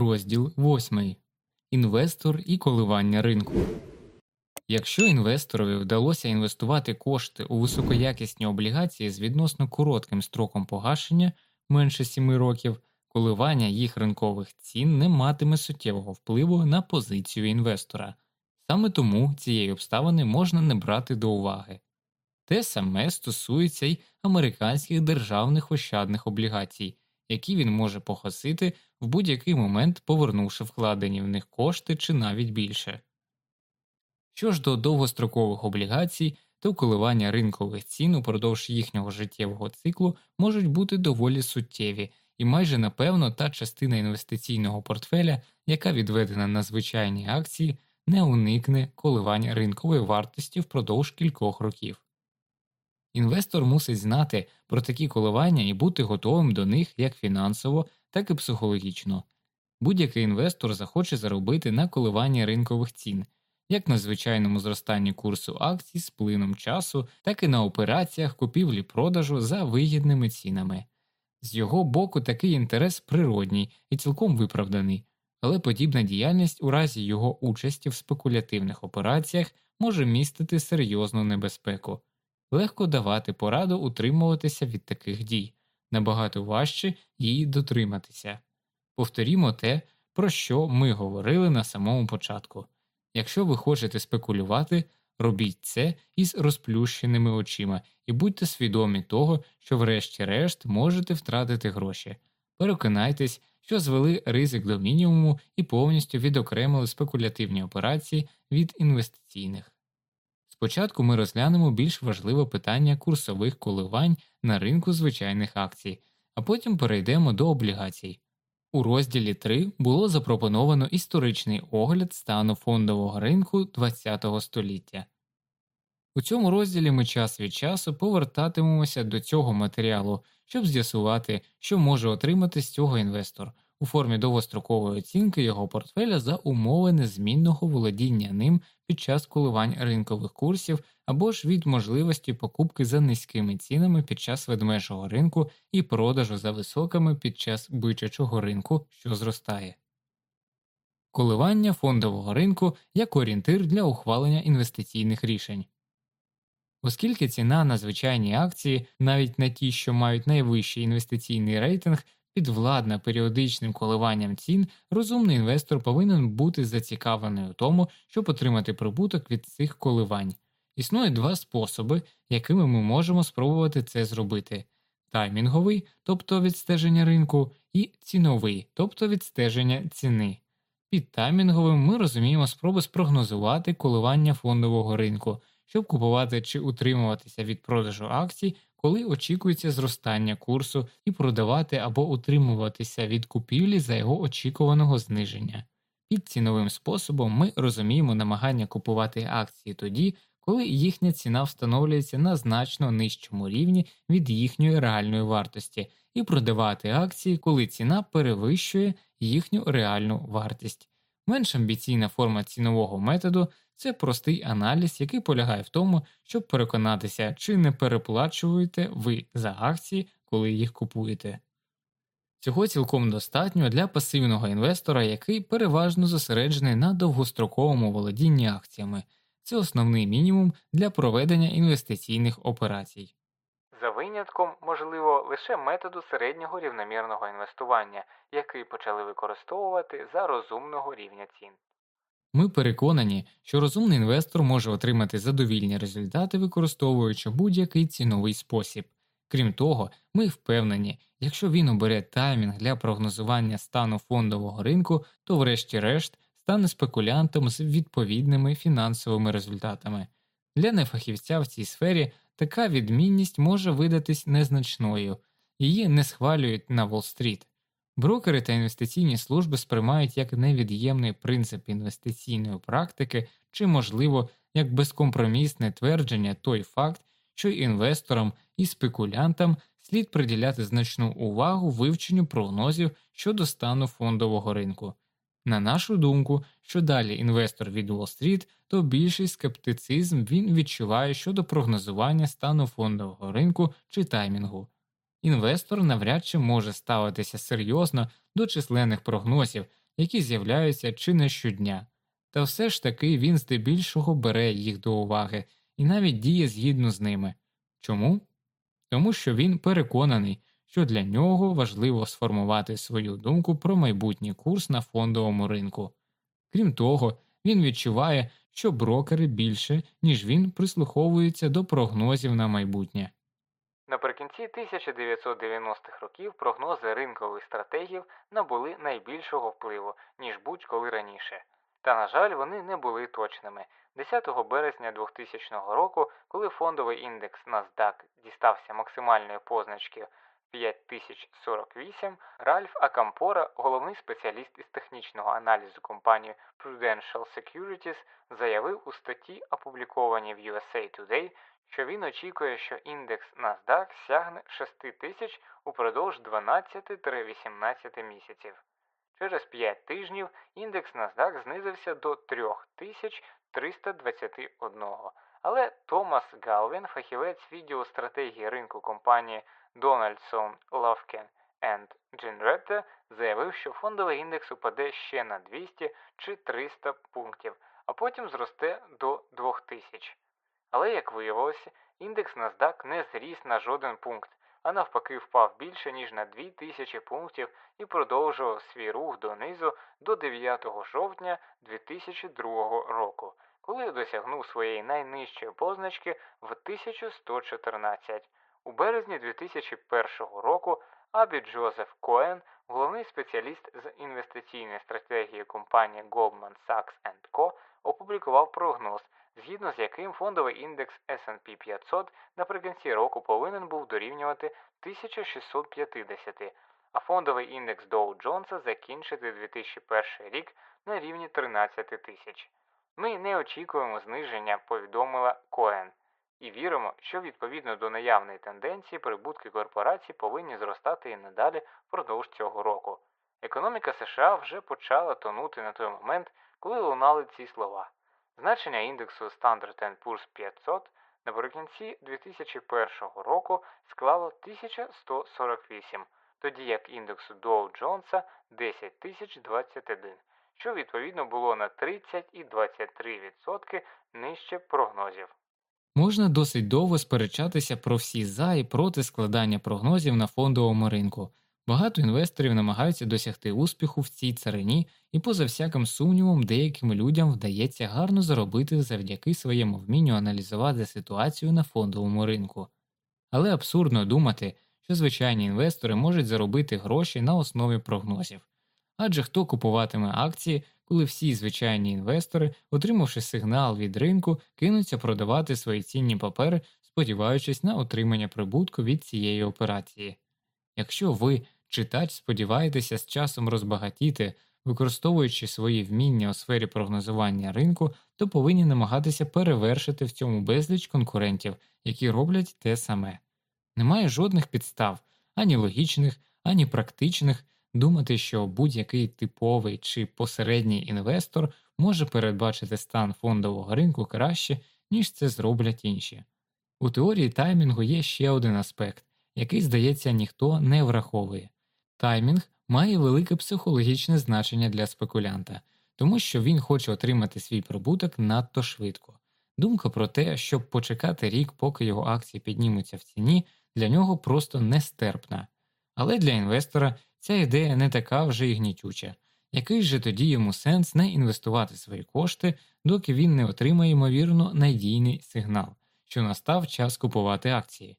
Розділ 8. Інвестор і коливання ринку. Якщо інвесторові вдалося інвестувати кошти у високоякісні облігації з відносно коротким строком погашення менше 7 років, коливання їх ринкових цін не матиме суттєвого впливу на позицію інвестора. Саме тому цієї обставини можна не брати до уваги. Те саме стосується й американських державних ощадних облігацій, які він може погасити в будь-який момент, повернувши вкладені в них кошти чи навіть більше. Що ж до довгострокових облігацій, то коливання ринкових цін упродовж їхнього життєвого циклу можуть бути доволі суттєві, і майже напевно та частина інвестиційного портфеля, яка відведена на звичайні акції, не уникне коливання ринкової вартості впродовж кількох років. Інвестор мусить знати про такі коливання і бути готовим до них як фінансово, так і психологічно. Будь-який інвестор захоче заробити на коливанні ринкових цін, як на звичайному зростанні курсу акцій з плином часу, так і на операціях купівлі продажу за вигідними цінами. З його боку такий інтерес природній і цілком виправданий, але подібна діяльність у разі його участі в спекулятивних операціях може містити серйозну небезпеку. Легко давати пораду утримуватися від таких дій, набагато важче її дотриматися. Повторімо те, про що ми говорили на самому початку якщо ви хочете спекулювати, робіть це із розплющеними очима і будьте свідомі того, що, врешті-решт, можете втратити гроші. Переконайтесь, що звели ризик до мінімуму і повністю відокремили спекулятивні операції від інвестиційних. Спочатку ми розглянемо більш важливе питання курсових коливань на ринку звичайних акцій, а потім перейдемо до облігацій. У розділі 3 було запропоновано історичний огляд стану фондового ринку ХХ століття. У цьому розділі ми час від часу повертатимемося до цього матеріалу, щоб з'ясувати, що може отримати з цього інвестор у формі довгострокової оцінки його портфеля за умови незмінного володіння ним під час коливань ринкових курсів або ж від можливості покупки за низькими цінами під час ведмежого ринку і продажу за високими під час бичачого ринку, що зростає. Коливання фондового ринку як орієнтир для ухвалення інвестиційних рішень. Оскільки ціна на звичайні акції, навіть на ті, що мають найвищий інвестиційний рейтинг, підвладна періодичним коливанням цін, розумний інвестор повинен бути зацікавлений у тому, щоб отримати прибуток від цих коливань. Існує два способи, якими ми можемо спробувати це зробити таймінговий, тобто відстеження ринку, і ціновий, тобто відстеження ціни. Під таймінговим ми розуміємо спроби спрогнозувати коливання фондового ринку, щоб купувати чи утримуватися від продажу акцій коли очікується зростання курсу і продавати або утримуватися від купівлі за його очікуваного зниження. Під ціновим способом ми розуміємо намагання купувати акції тоді, коли їхня ціна встановлюється на значно нижчому рівні від їхньої реальної вартості, і продавати акції, коли ціна перевищує їхню реальну вартість. Менш амбіційна форма цінового методу це простий аналіз, який полягає в тому, щоб переконатися, чи не переплачуєте ви за акції, коли їх купуєте. Цього цілком достатньо для пасивного інвестора, який переважно зосереджений на довгостроковому володінні акціями, це основний мінімум для проведення інвестиційних операцій. За винятком, можливо, лише методу середнього рівномірного інвестування, який почали використовувати за розумного рівня цін. Ми переконані, що розумний інвестор може отримати задовільні результати, використовуючи будь-який ціновий спосіб. Крім того, ми впевнені, якщо він обере таймінг для прогнозування стану фондового ринку, то, врешті-решт, стане спекулянтом з відповідними фінансовими результатами. Для нефахівця в цій сфері така відмінність може видатись незначною, її не схвалюють на Уолл-стріт. Брокери та інвестиційні служби сприймають як невід'ємний принцип інвестиційної практики чи, можливо, як безкомпромісне твердження той факт, що інвесторам і спекулянтам слід приділяти значну увагу вивченню прогнозів щодо стану фондового ринку. На нашу думку, що далі інвестор від Уолл-стріт, то більший скептицизм він відчуває щодо прогнозування стану фондового ринку чи таймінгу. Інвестор навряд чи може ставитися серйозно до численних прогнозів, які з'являються чи не щодня, та все ж таки він здебільшого бере їх до уваги і навіть діє згідно з ними. Чому? Тому що він переконаний, що для нього важливо сформувати свою думку про майбутній курс на фондовому ринку. Крім того, він відчуває, що брокери більше, ніж він прислуховуються до прогнозів на майбутнє. Наприкінці 1990-х років прогнози ринкових стратегів набули найбільшого впливу, ніж будь-коли раніше. Та, на жаль, вони не були точними. 10 березня 2000 року, коли фондовий індекс NASDAQ дістався максимальної позначки 5048, Ральф Акампора, головний спеціаліст із технічного аналізу компанії Prudential Securities, заявив у статті, опублікованій в USA Today, що він очікує, що індекс NASDAQ сягне 6 тисяч упродовж 12-18 місяців. Через 5 тижнів індекс NASDAQ знизився до 3321, але Томас Галвін, фахівець відділу стратегії ринку компанії Donaldson, Lofken Джинретте, заявив, що фондовий індекс упаде ще на 200 чи 300 пунктів, а потім зросте до 2000. Але, як виявилося, індекс NASDAQ не зріс на жоден пункт, а навпаки впав більше, ніж на 2000 пунктів і продовжував свій рух донизу до 9 жовтня 2002 року, коли досягнув своєї найнижчої позначки в 1114. У березні 2001 року Абі Джозеф Коен, головний спеціаліст з інвестиційної стратегії компанії Goldman Sachs Co., опублікував прогноз, згідно з яким фондовий індекс S&P 500 наприкінці року повинен був дорівнювати 1650, а фондовий індекс Dow Джонса закінчити 2001 рік на рівні 13 тисяч. Ми не очікуємо зниження, повідомила Коен, і віримо, що відповідно до наявної тенденції прибутки корпорацій повинні зростати і надалі впродовж цього року. Економіка США вже почала тонути на той момент, коли лунали ці слова. Значення індексу Standard Poor's 500 наприкінці 2001 року склало 1148, тоді як індексу Dow Джонса 10021, що відповідно було на 30 і 23% нижче прогнозів. Можна досить довго сперечатися про всі за і проти складання прогнозів на фондовому ринку. Багато інвесторів намагаються досягти успіху в цій царині, і, поза всяким сумнівом, деяким людям вдається гарно заробити завдяки своєму вмінню аналізувати ситуацію на фондовому ринку. Але абсурдно думати, що звичайні інвестори можуть заробити гроші на основі прогнозів. Адже хто купуватиме акції, коли всі звичайні інвестори, отримавши сигнал від ринку, кинуться продавати свої цінні папери, сподіваючись на отримання прибутку від цієї операції. Якщо ви, читач, сподіваєтеся з часом розбагатіти, використовуючи свої вміння у сфері прогнозування ринку, то повинні намагатися перевершити в цьому безліч конкурентів, які роблять те саме. Немає жодних підстав, ані логічних, ані практичних, думати, що будь-який типовий чи посередній інвестор може передбачити стан фондового ринку краще, ніж це зроблять інші. У теорії таймінгу є ще один аспект який, здається, ніхто не враховує. Таймінг має велике психологічне значення для спекулянта, тому що він хоче отримати свій прибуток надто швидко. Думка про те, щоб почекати рік, поки його акції піднімуться в ціні, для нього просто нестерпна. Але для інвестора ця ідея не така вже й гнітюча. Який же тоді йому сенс не інвестувати свої кошти, доки він не отримає ймовірно надійний сигнал, що настав час купувати акції?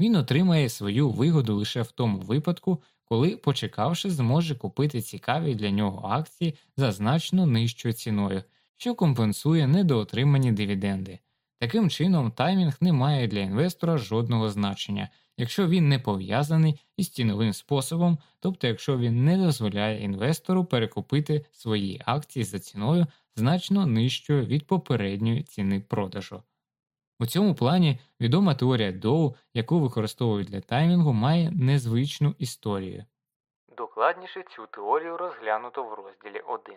Він отримає свою вигоду лише в тому випадку, коли, почекавши, зможе купити цікаві для нього акції за значно нижчою ціною, що компенсує недоотримані дивіденди. Таким чином, таймінг не має для інвестора жодного значення, якщо він не пов'язаний із ціновим способом, тобто якщо він не дозволяє інвестору перекупити свої акції за ціною значно нижчою від попередньої ціни продажу. У цьому плані відома теорія Доу, яку використовують для таймінгу, має незвичну історію. Докладніше цю теорію розглянуто в розділі 1.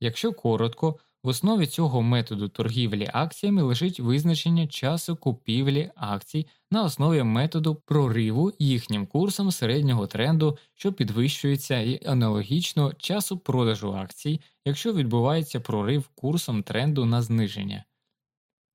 Якщо коротко, В основі цього методу торгівлі акціями лежить визначення часу купівлі акцій на основі методу прориву їхнім курсом середнього тренду, що підвищується, і аналогічно часу продажу акцій, якщо відбувається прорив курсом тренду на зниження.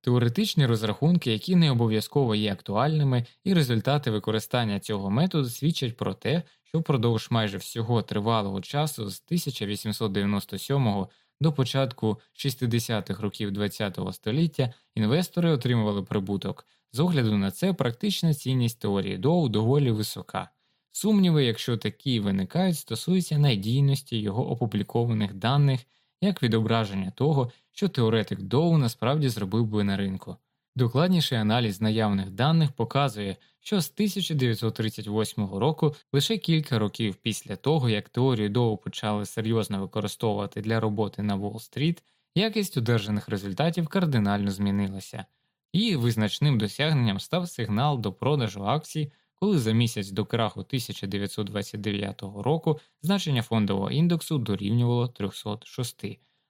Теоретичні розрахунки, які не обов'язково є актуальними, і результати використання цього методу свідчать про те, що впродовж майже всього тривалого часу з 1897 до початку 60-х років ХХ століття інвестори отримували прибуток. З огляду на це практична цінність теорії Доу доволі висока. Сумніви, якщо такі виникають, стосуються надійності його опублікованих даних як відображення того, що теоретик Доу насправді зробив би на ринку. Докладніший аналіз наявних даних показує, що з 1938 року, лише кілька років після того, як теорію Доу почали серйозно використовувати для роботи на Уолл-стріт, якість одержаних результатів кардинально змінилася, і визначним досягненням став сигнал до продажу акцій, коли за місяць до краху 1929 року значення фондового індексу дорівнювало 306,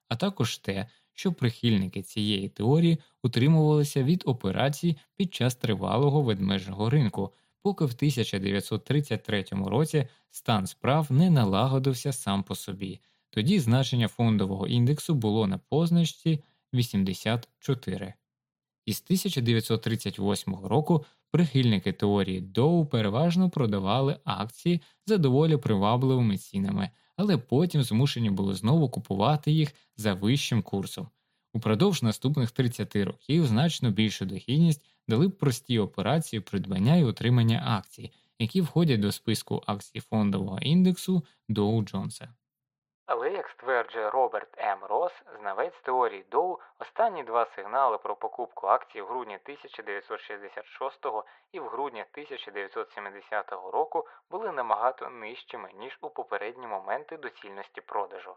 а також те, що прихильники цієї теорії утримувалися від операцій під час тривалого ведмежого ринку, поки в 1933 році стан справ не налагодився сам по собі. Тоді значення фондового індексу було на позначці 84. Із 1938 року прихильники теорії Доу переважно продавали акції за доволі привабливими цінами, але потім змушені були знову купувати їх за вищим курсом. Упродовж наступних 30 років значно більшу дохідність дали б прості операції придбання і отримання акцій, які входять до списку акцій фондового індексу Dow Джонса. Але, як стверджує Роберт М. Росс, знавець теорії Доу, останні два сигнали про покупку акцій в грудні 1966 і в грудні 1970 року були набагато нижчими, ніж у попередні моменти доцільності продажу.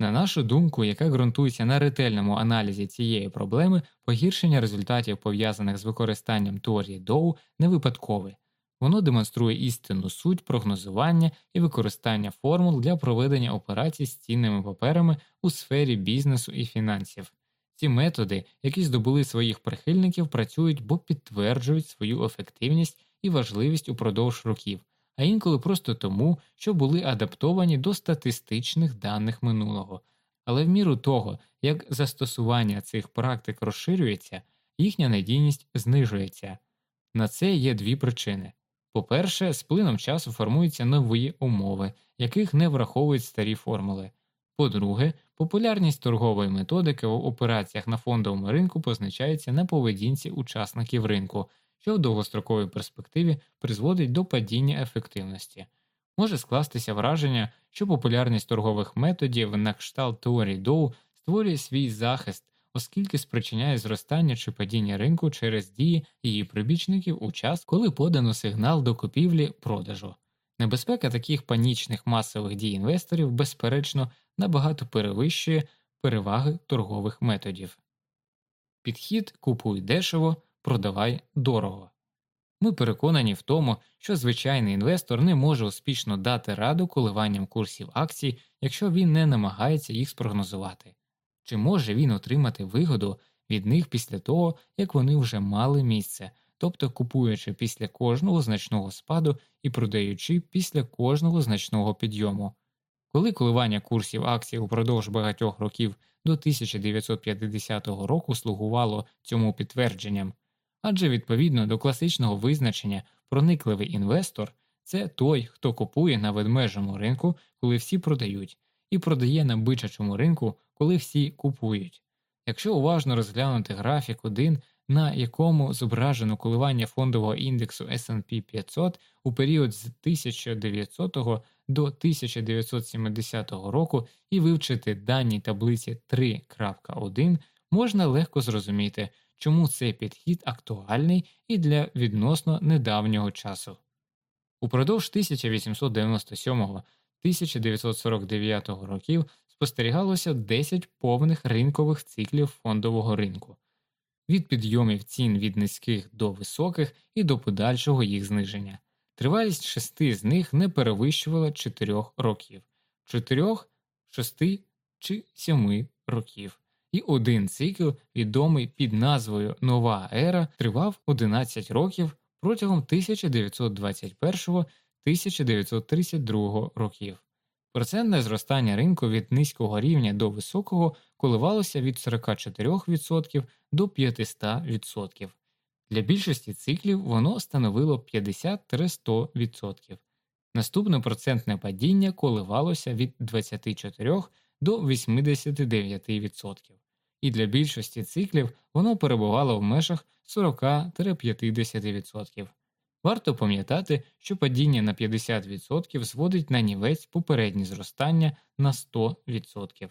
На нашу думку, яка ґрунтується на ретельному аналізі цієї проблеми, погіршення результатів пов'язаних з використанням теорії Доу не випадкове. Воно демонструє істинну суть прогнозування і використання формул для проведення операцій з цінними паперами у сфері бізнесу і фінансів. Ці методи, які здобули своїх прихильників, працюють, бо підтверджують свою ефективність і важливість упродовж років, а інколи просто тому, що були адаптовані до статистичних даних минулого. Але в міру того, як застосування цих практик розширюється, їхня надійність знижується. На це є дві причини. По-перше, з плином часу формуються нові умови, яких не враховують старі формули. По-друге, популярність торгової методики в операціях на фондовому ринку позначається на поведінці учасників ринку, що в довгостроковій перспективі призводить до падіння ефективності. Може скластися враження, що популярність торгових методів на кшталт теорії Доу створює свій захист оскільки спричиняє зростання чи падіння ринку через дії її прибічників у час, коли подано сигнал до купівлі продажу. Небезпека таких панічних масових дій інвесторів, безперечно, набагато перевищує переваги торгових методів. Підхід купуй дешево, продавай дорого. Ми переконані в тому, що звичайний інвестор не може успішно дати раду коливанням курсів акцій, якщо він не намагається їх спрогнозувати. Чи може він отримати вигоду від них після того, як вони вже мали місце, тобто купуючи після кожного значного спаду і продаючи після кожного значного підйому? Коли коливання курсів акцій упродовж багатьох років до 1950 року слугувало цьому підтвердженням, адже відповідно до класичного визначення проникливий інвестор це той, хто купує на ведмежому ринку, коли всі продають, і продає на бичачому ринку, коли всі купують. Якщо уважно розглянути графік 1, на якому зображено коливання фондового індексу SP 500 у період з 1900 до 1970 року і вивчити дані таблиці 3.1, можна легко зрозуміти, чому цей підхід актуальний і для відносно недавнього часу. Упродовж 1897 1949 років спостерігалося 10 повних ринкових циклів фондового ринку, від підйомів цін від низьких до високих і до подальшого їх зниження. Тривалість шести з них не перевищувала 4 років, 4, 6 чи 7 років. і один цикл, відомий під назвою Нова ера, тривав 11 років протягом 1921-1932 років. Процентне зростання ринку від низького рівня до високого коливалося від 44% до 500%. Для більшості циклів воно становило 50-100%. Наступне процентне падіння коливалося від 24 до 89%, і для більшості циклів воно перебувало в межах 40-50%. Варто пам'ятати, що падіння на 50% зводить на нівець попереднє зростання на 100%.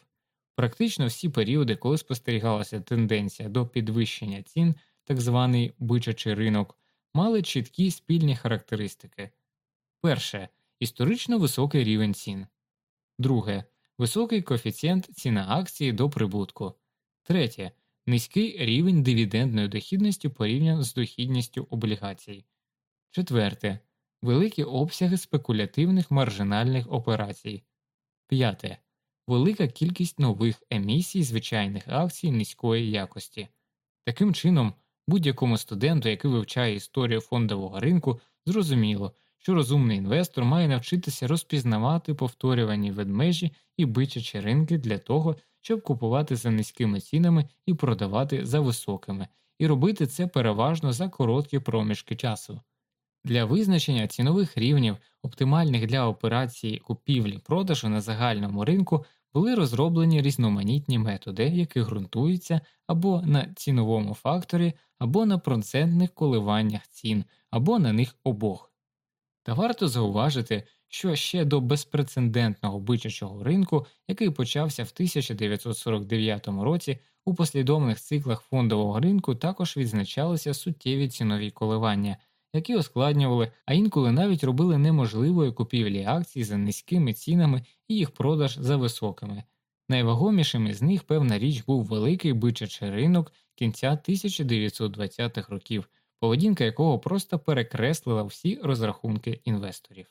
Практично всі періоди, коли спостерігалася тенденція до підвищення цін, так званий бичачий ринок, мали чіткі спільні характеристики. Перше історично високий рівень цін. Друге високий коефіцієнт ціна акції до прибутку. Третє низький рівень дивідендної дохідності порівняно з дохідністю облігацій. Четверте великі обсяги спекулятивних маржинальних операцій. П'яте велика кількість нових емісій звичайних акцій низької якості. Таким чином, будь-якому студенту, який вивчає історію фондового ринку, зрозуміло, що розумний інвестор має навчитися розпізнавати повторювані ведмежі і бичачі ринки для того, щоб купувати за низькими цінами і продавати за високими, і робити це переважно за короткі проміжки часу. Для визначення цінових рівнів, оптимальних для операції купівлі продажу на загальному ринку, були розроблені різноманітні методи, які ґрунтуються або на ціновому факторі, або на процентних коливаннях цін, або на них обох. Та варто зауважити, що ще до безпрецедентного бичачого ринку, який почався в 1949 році, у послідовних циклах фондового ринку також відзначалися суттєві цінові коливання які ускладнювали, а інколи навіть робили неможливою купівлі акцій за низькими цінами і їх продаж за високими. Найвагомішим із них, певна річ, був великий бичачий ринок кінця 1920-х років, поведінка якого просто перекреслила всі розрахунки інвесторів.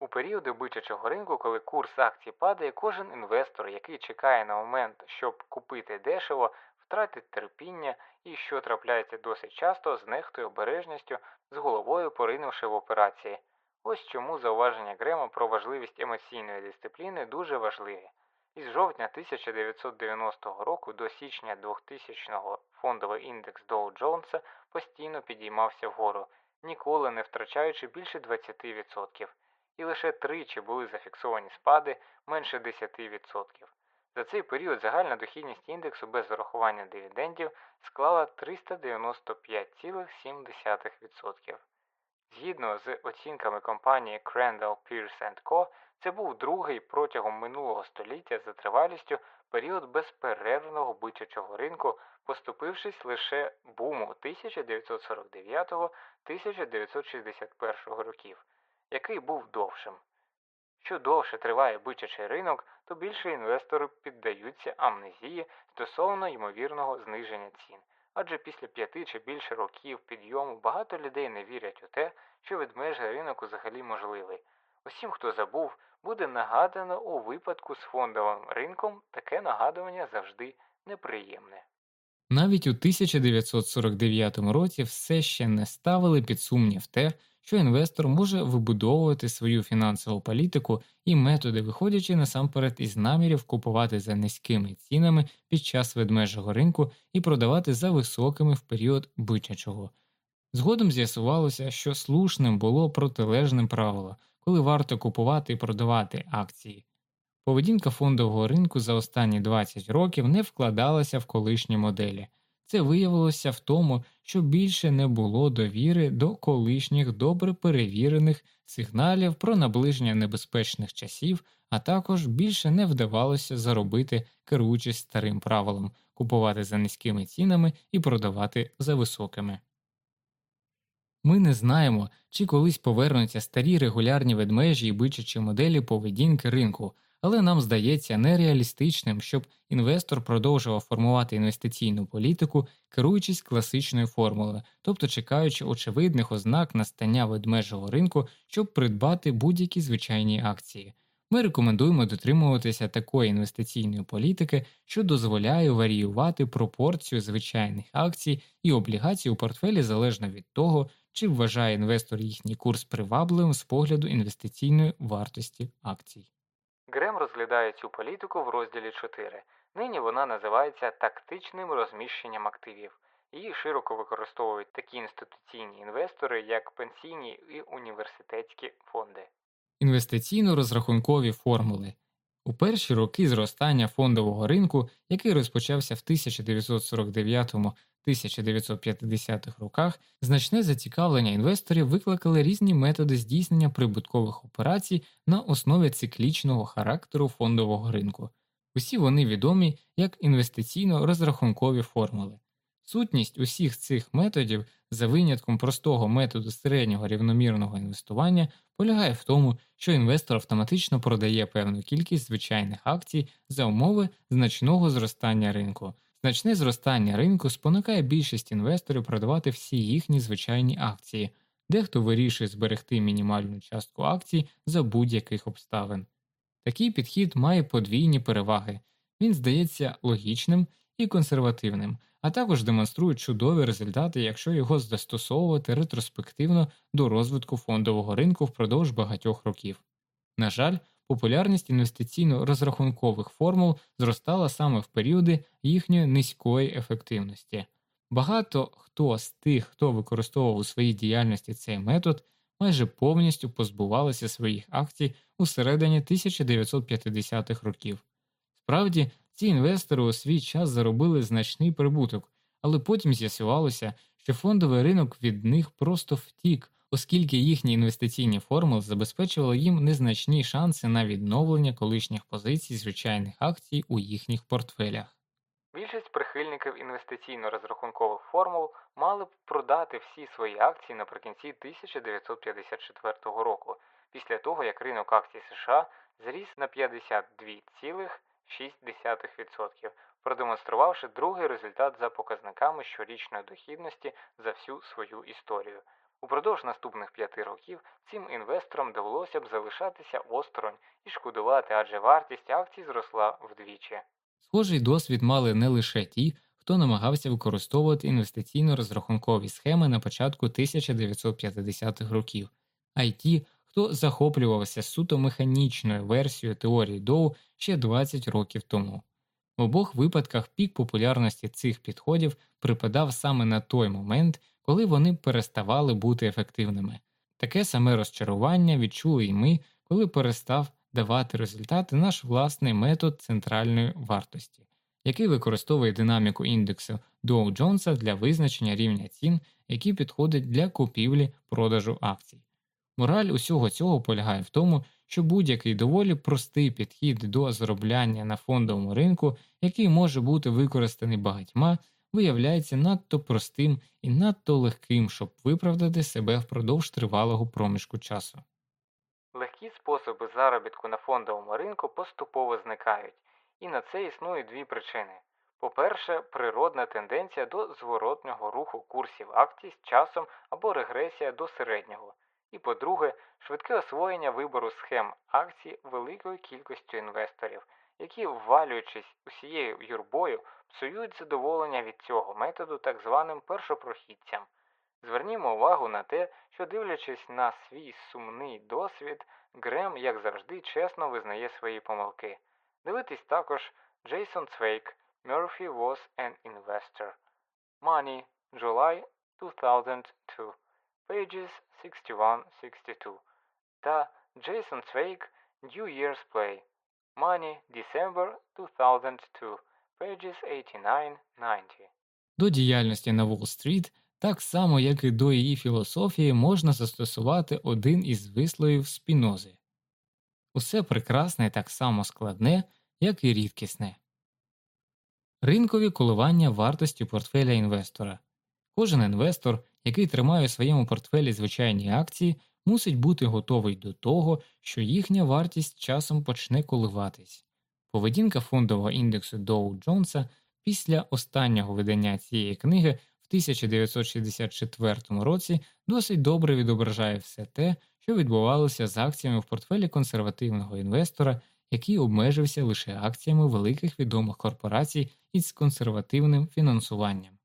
У періоди бичачого ринку, коли курс акцій падає, кожен інвестор, який чекає на момент, щоб купити дешево, втратить терпіння і, що трапляється досить часто, з нехтою обережністю, з головою поринувши в операції. Ось чому зауваження Грема про важливість емоційної дисципліни дуже важливі. Із жовтня 1990 року до січня 2000-го фондовий індекс Доу Джонса постійно підіймався вгору, ніколи не втрачаючи більше 20%, і лише тричі були зафіксовані спади менше 10%. За цей період загальна дохідність індексу без зарахування дивідендів склала 395,7%. Згідно з оцінками компанії Crandall Pierce Co., це був другий протягом минулого століття за тривалістю період безперервного бичачого ринку, поступившись лише буму 1949-1961 років, який був довшим. Що довше триває бичачий ринок, то більше інвестори піддаються амнезії стосовно ймовірного зниження цін. Адже після п'яти чи більше років підйому багато людей не вірять у те, що ведмежий ринок взагалі можливий. Усім, хто забув, буде нагадано у випадку з фондовим ринком таке нагадування завжди неприємне. Навіть у 1949 році все ще не ставили під сумнів те, що інвестор може вибудовувати свою фінансову політику і методи, виходячи насамперед із намірів купувати за низькими цінами під час ведмежого ринку і продавати за високими в період бичачого. Згодом з'ясувалося, що слушним було протилежне правило, коли варто купувати і продавати акції. Поведінка фондового ринку за останні 20 років не вкладалася в колишні моделі. Це виявилося в тому, що більше не було довіри до колишніх добре перевірених сигналів про наближення небезпечних часів, а також більше не вдавалося заробити, керуючись старим правилом купувати за низькими цінами і продавати за високими. Ми не знаємо, чи колись повернуться старі регулярні ведмежі і бичачі моделі поведінки ринку, але нам здається нереалістичним, щоб інвестор продовжував формувати інвестиційну політику, керуючись класичною формулою, тобто чекаючи очевидних ознак настання ведмежого ринку, щоб придбати будь-які звичайні акції. Ми рекомендуємо дотримуватися такої інвестиційної політики, що дозволяє варіювати пропорцію звичайних акцій і облігацій у портфелі залежно від того, чи вважає інвестор їхній курс привабливим з погляду інвестиційної вартості акцій. Грем розглядає цю політику в розділі 4. Нині вона називається тактичним розміщенням активів. Її широко використовують такі інституційні інвестори, як пенсійні і університетські фонди. Інвестиційно-розрахункові формули у перші роки зростання фондового ринку, який розпочався в 1949-1950 роках, значне зацікавлення інвесторів викликали різні методи здійснення прибуткових операцій на основі циклічного характеру фондового ринку. Усі вони відомі як інвестиційно-розрахункові формули. Сутність усіх цих методів, за винятком простого методу середнього рівномірного інвестування, полягає в тому, що інвестор автоматично продає певну кількість звичайних акцій за умови значного зростання ринку. Значне зростання ринку спонукає більшість інвесторів продавати всі їхні звичайні акції, дехто вирішує зберегти мінімальну частку акцій за будь-яких обставин. Такий підхід має подвійні переваги він здається логічним і консервативним а також демонструють чудові результати, якщо його застосовувати ретроспективно до розвитку фондового ринку впродовж багатьох років. На жаль, популярність інвестиційно-розрахункових формул зростала саме в періоди їхньої низької ефективності. Багато хто з тих, хто використовував у своїй діяльності цей метод, майже повністю позбувалися своїх акцій у середині 1950-х років. Справді, ці інвестори у свій час заробили значний прибуток, але потім з'ясувалося, що фондовий ринок від них просто втік, оскільки їхні інвестиційні формули забезпечували їм незначні шанси на відновлення колишніх позицій звичайних акцій у їхніх портфелях. Більшість прихильників інвестиційно-розрахункових формул мали б продати всі свої акції наприкінці 1954 року, після того як ринок акцій США зріс на 52,5%. 0,6%, продемонструвавши другий результат за показниками щорічної дохідності за всю свою історію. Упродовж наступних п'яти років цим інвесторам довелося б залишатися осторонь і шкодувати, адже вартість акцій зросла вдвічі. Схожий досвід мали не лише ті, хто намагався використовувати інвестиційно-розрахункові схеми на початку 1950-х років, а й ті, хто захоплювався суто механічною версією теорії Доу ще 20 років тому. В обох випадках пік популярності цих підходів припадав саме на той момент, коли вони переставали бути ефективними. Таке саме розчарування відчули і ми, коли перестав давати результати наш власний метод центральної вартості, який використовує динаміку індексу Dow Джонса для визначення рівня цін, які підходять для купівлі продажу акцій. Мораль усього цього полягає в тому, що будь-який доволі простий підхід до заробляння на фондовому ринку, який може бути використаний багатьма, виявляється надто простим і надто легким, щоб виправдати себе впродовж тривалого проміжку часу. Легкі способи заробітку на фондовому ринку поступово зникають, і на це існують дві причини. По-перше, природна тенденція до зворотнього руху курсів акцій з часом або регресія до середнього. І по-друге, швидке освоєння вибору схем акцій великою кількістю інвесторів, які, ввалюючись усією юрбою, псують задоволення від цього методу так званим першопрохідцям. Звернімо увагу на те, що, дивлячись на свій сумний досвід, Грем, як завжди, чесно визнає свої помилки. Дивитись також Джейсон Цвейк, Murphy was an investor. Money, July 2002 pages 61-62 та Jason Zweig New Year's Play Money December 2002 pages 89-90 До діяльності на Уолл-стріт, так само як і до її філософії, можна застосувати один із висловів спінози усе прекрасне так само складне, як і рідкісне. Ринкові коливання вартості портфеля інвестора. Кожен інвестор який тримає у своєму портфелі звичайні акції, мусить бути готовий до того, що їхня вартість часом почне коливатись. Поведінка фондового індексу Доу Джонса після останнього видання цієї книги в 1964 році досить добре відображає все те, що відбувалося з акціями в портфелі консервативного інвестора, який обмежився лише акціями великих відомих корпорацій із консервативним фінансуванням.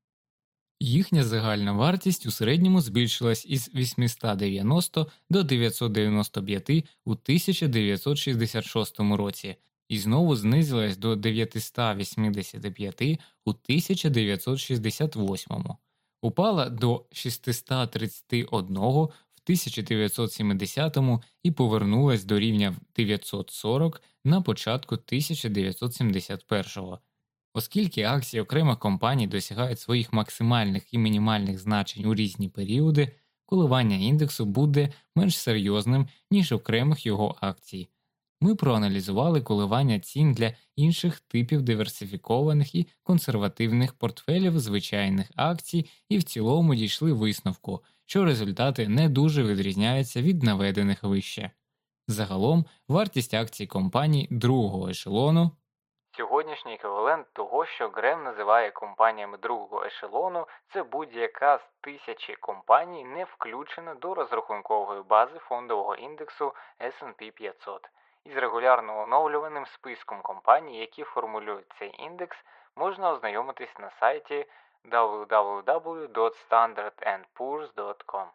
Їхня загальна вартість у середньому збільшилась із 890 до 995 у 1966 році і знову знизилась до 985 у 1968, упала до 631 в 1970 і повернулась до рівня 940 на початку 1971 Оскільки акції окремих компаній досягають своїх максимальних і мінімальних значень у різні періоди, коливання індексу буде менш серйозним, ніж окремих його акцій. Ми проаналізували коливання цін для інших типів диверсифікованих і консервативних портфелів звичайних акцій і в цілому дійшли висновку, що результати не дуже відрізняються від наведених вище. Загалом вартість акцій компаній другого ешелону Сьогоднішній еквівалент того, що Грем називає компаніями другого ешелону, це будь-яка з тисячі компаній, не включена до розрахункової бази фондового індексу S&P 500. Із регулярно оновлюваним списком компаній, які формулюють цей індекс, можна ознайомитись на сайті www.standardandpoors.com.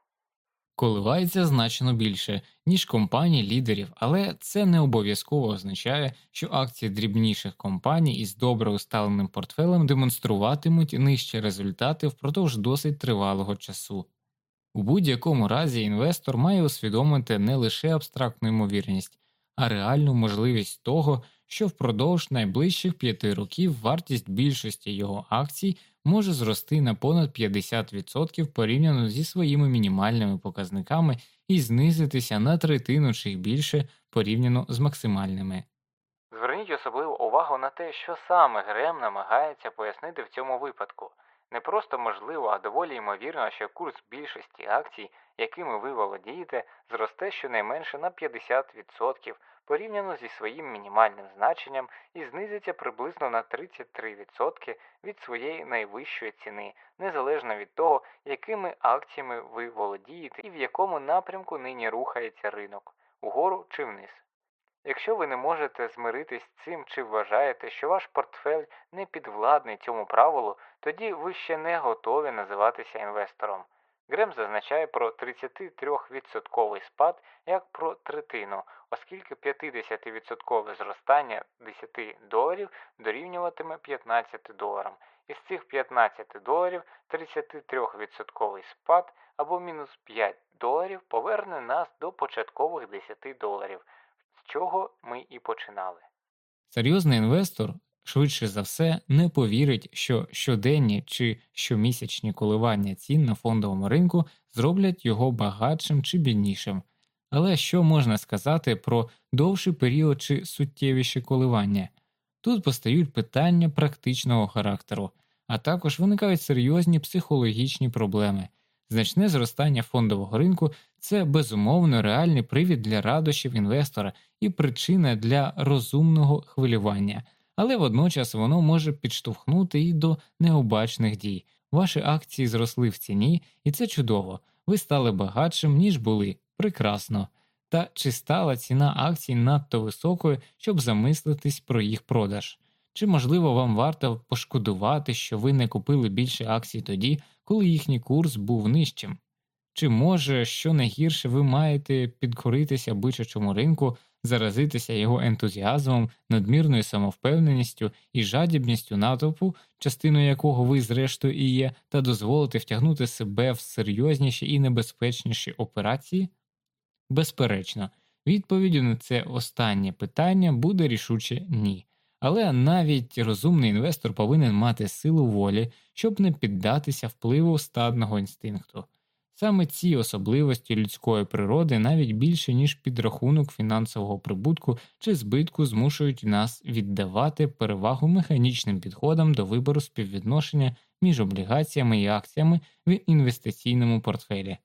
коливається значно більше, ніж компаній лідерів, але це не обов'язково означає, що акції дрібніших компаній із добре усталеним портфелем демонструватимуть нижчі результати впродовж досить тривалого часу. У будь-якому разі інвестор має усвідомити не лише абстрактну ймовірність, а реальну можливість того, що впродовж найближчих п'яти років вартість більшості його акцій може зрости на понад 50% порівняно зі своїми мінімальними показниками і знизитися на третину чи більше порівняно з максимальними. Зверніть особливу увагу на те, що саме Грем намагається пояснити в цьому випадку. Не просто можливо, а доволі ймовірно, що курс більшості акцій, якими ви володієте, зросте щонайменше на 50% порівняно зі своїм мінімальним значенням і знизиться приблизно на 33% від своєї найвищої ціни, незалежно від того, якими акціями ви володієте і в якому напрямку нині рухається ринок угору чи вниз. Якщо ви не можете змиритись з цим чи вважаєте, що ваш портфель не підвладний цьому правилу, тоді ви ще не готові називатися інвестором. Грем зазначає про 33% спад як про третину, оскільки 50% зростання 10 доларів дорівнюватиме 15 доларам. Із цих 15 доларів 33% спад або мінус 5 доларів поверне нас до початкових 10 доларів, з чого ми і починали. Серйозний інвестор швидше за все не повірить, що щоденні чи щомісячні коливання цін на фондовому ринку зроблять його багатшим чи біднішим. Але що можна сказати про довший період чи суттєвіші коливання? Тут постають питання практичного характеру, а також виникають серйозні психологічні проблеми. Значне зростання фондового ринку це безумовно реальний привід для радощів інвестора і причина для розумного хвилювання, але водночас воно може підштовхнути і до необачних дій. Ваші акції зросли в ціні, і це чудово. Ви стали багатшим, ніж були. Прекрасно. Та чи стала ціна акцій надто високою, щоб замислитись про їх продаж? Чи можливо вам варто пошкодувати, що ви не купили більше акцій тоді, коли їхній курс був нижчим? Чи може, що найгірше ви маєте підкоритися бичачому ринку, заразитися його ентузіазмом, надмірною самовпевненістю і жадібністю натовпу, частиною якого ви, зрештою, і є, та дозволити втягнути себе в серйозніші і небезпечніші операції? Безперечно, відповіддю на це останнє питання буде рішуче ні. Але навіть розумний інвестор повинен мати силу волі, щоб не піддатися впливу стадного інстинкту. Саме ці особливості людської природи навіть більше, ніж підрахунок фінансового прибутку чи збитку змушують нас віддавати перевагу механічним підходам до вибору співвідношення між облігаціями і акціями в інвестиційному портфелі.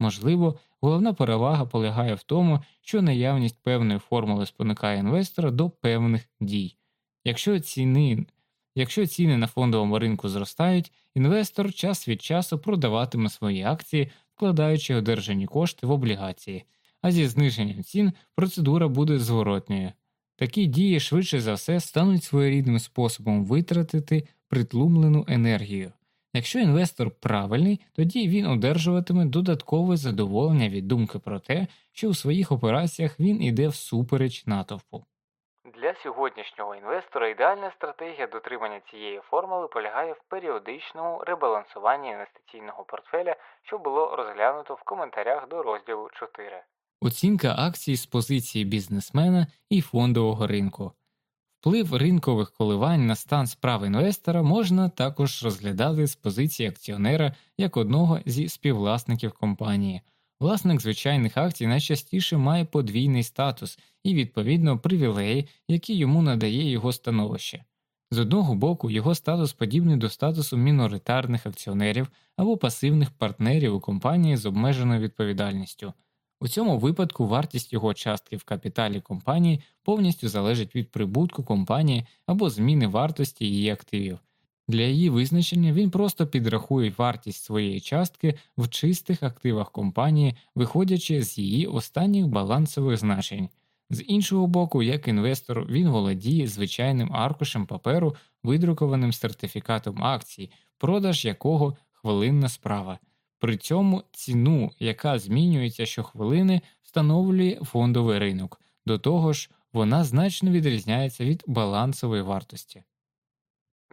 Можливо, головна перевага полягає в тому, що наявність певної формули спонукає інвестора до певних дій. Якщо ціни Якщо ціни на фондовому ринку зростають, інвестор час від часу продаватиме свої акції, вкладаючи одержані кошти в облігації, а зі зниженням цін процедура буде зворотньою. Такі дії швидше за все стануть своєрідним способом витратити притлумлену енергію. Якщо інвестор правильний, тоді він одержуватиме додаткове задоволення від думки про те, що у своїх операціях він іде всупереч натовпу. Для сьогоднішнього інвестора ідеальна стратегія дотримання цієї формули полягає в періодичному ребалансуванні інвестиційного портфеля, що було розглянуто в коментарях до розділу 4. Оцінка акцій з позиції бізнесмена і фондового ринку. Вплив ринкових коливань на стан справ інвестора можна також розглядати з позиції акціонера як одного зі співвласників компанії. Власник звичайних акцій найчастіше має подвійний статус і, відповідно, привілеї, які йому надає його становище. З одного боку, його статус подібний до статусу міноритарних акціонерів або пасивних партнерів у компанії з обмеженою відповідальністю. У цьому випадку вартість його частки в капіталі компанії повністю залежить від прибутку компанії або зміни вартості її активів. Для її визначення він просто підрахує вартість своєї частки в чистих активах компанії, виходячи з її останніх балансових значень. З іншого боку, як інвестор, він володіє звичайним аркушем паперу, видрукованим сертифікатом акцій, продаж якого хвилинна справа. При цьому ціну, яка змінюється щохвилини, встановлює фондовий ринок, до того ж, вона значно відрізняється від балансової вартості.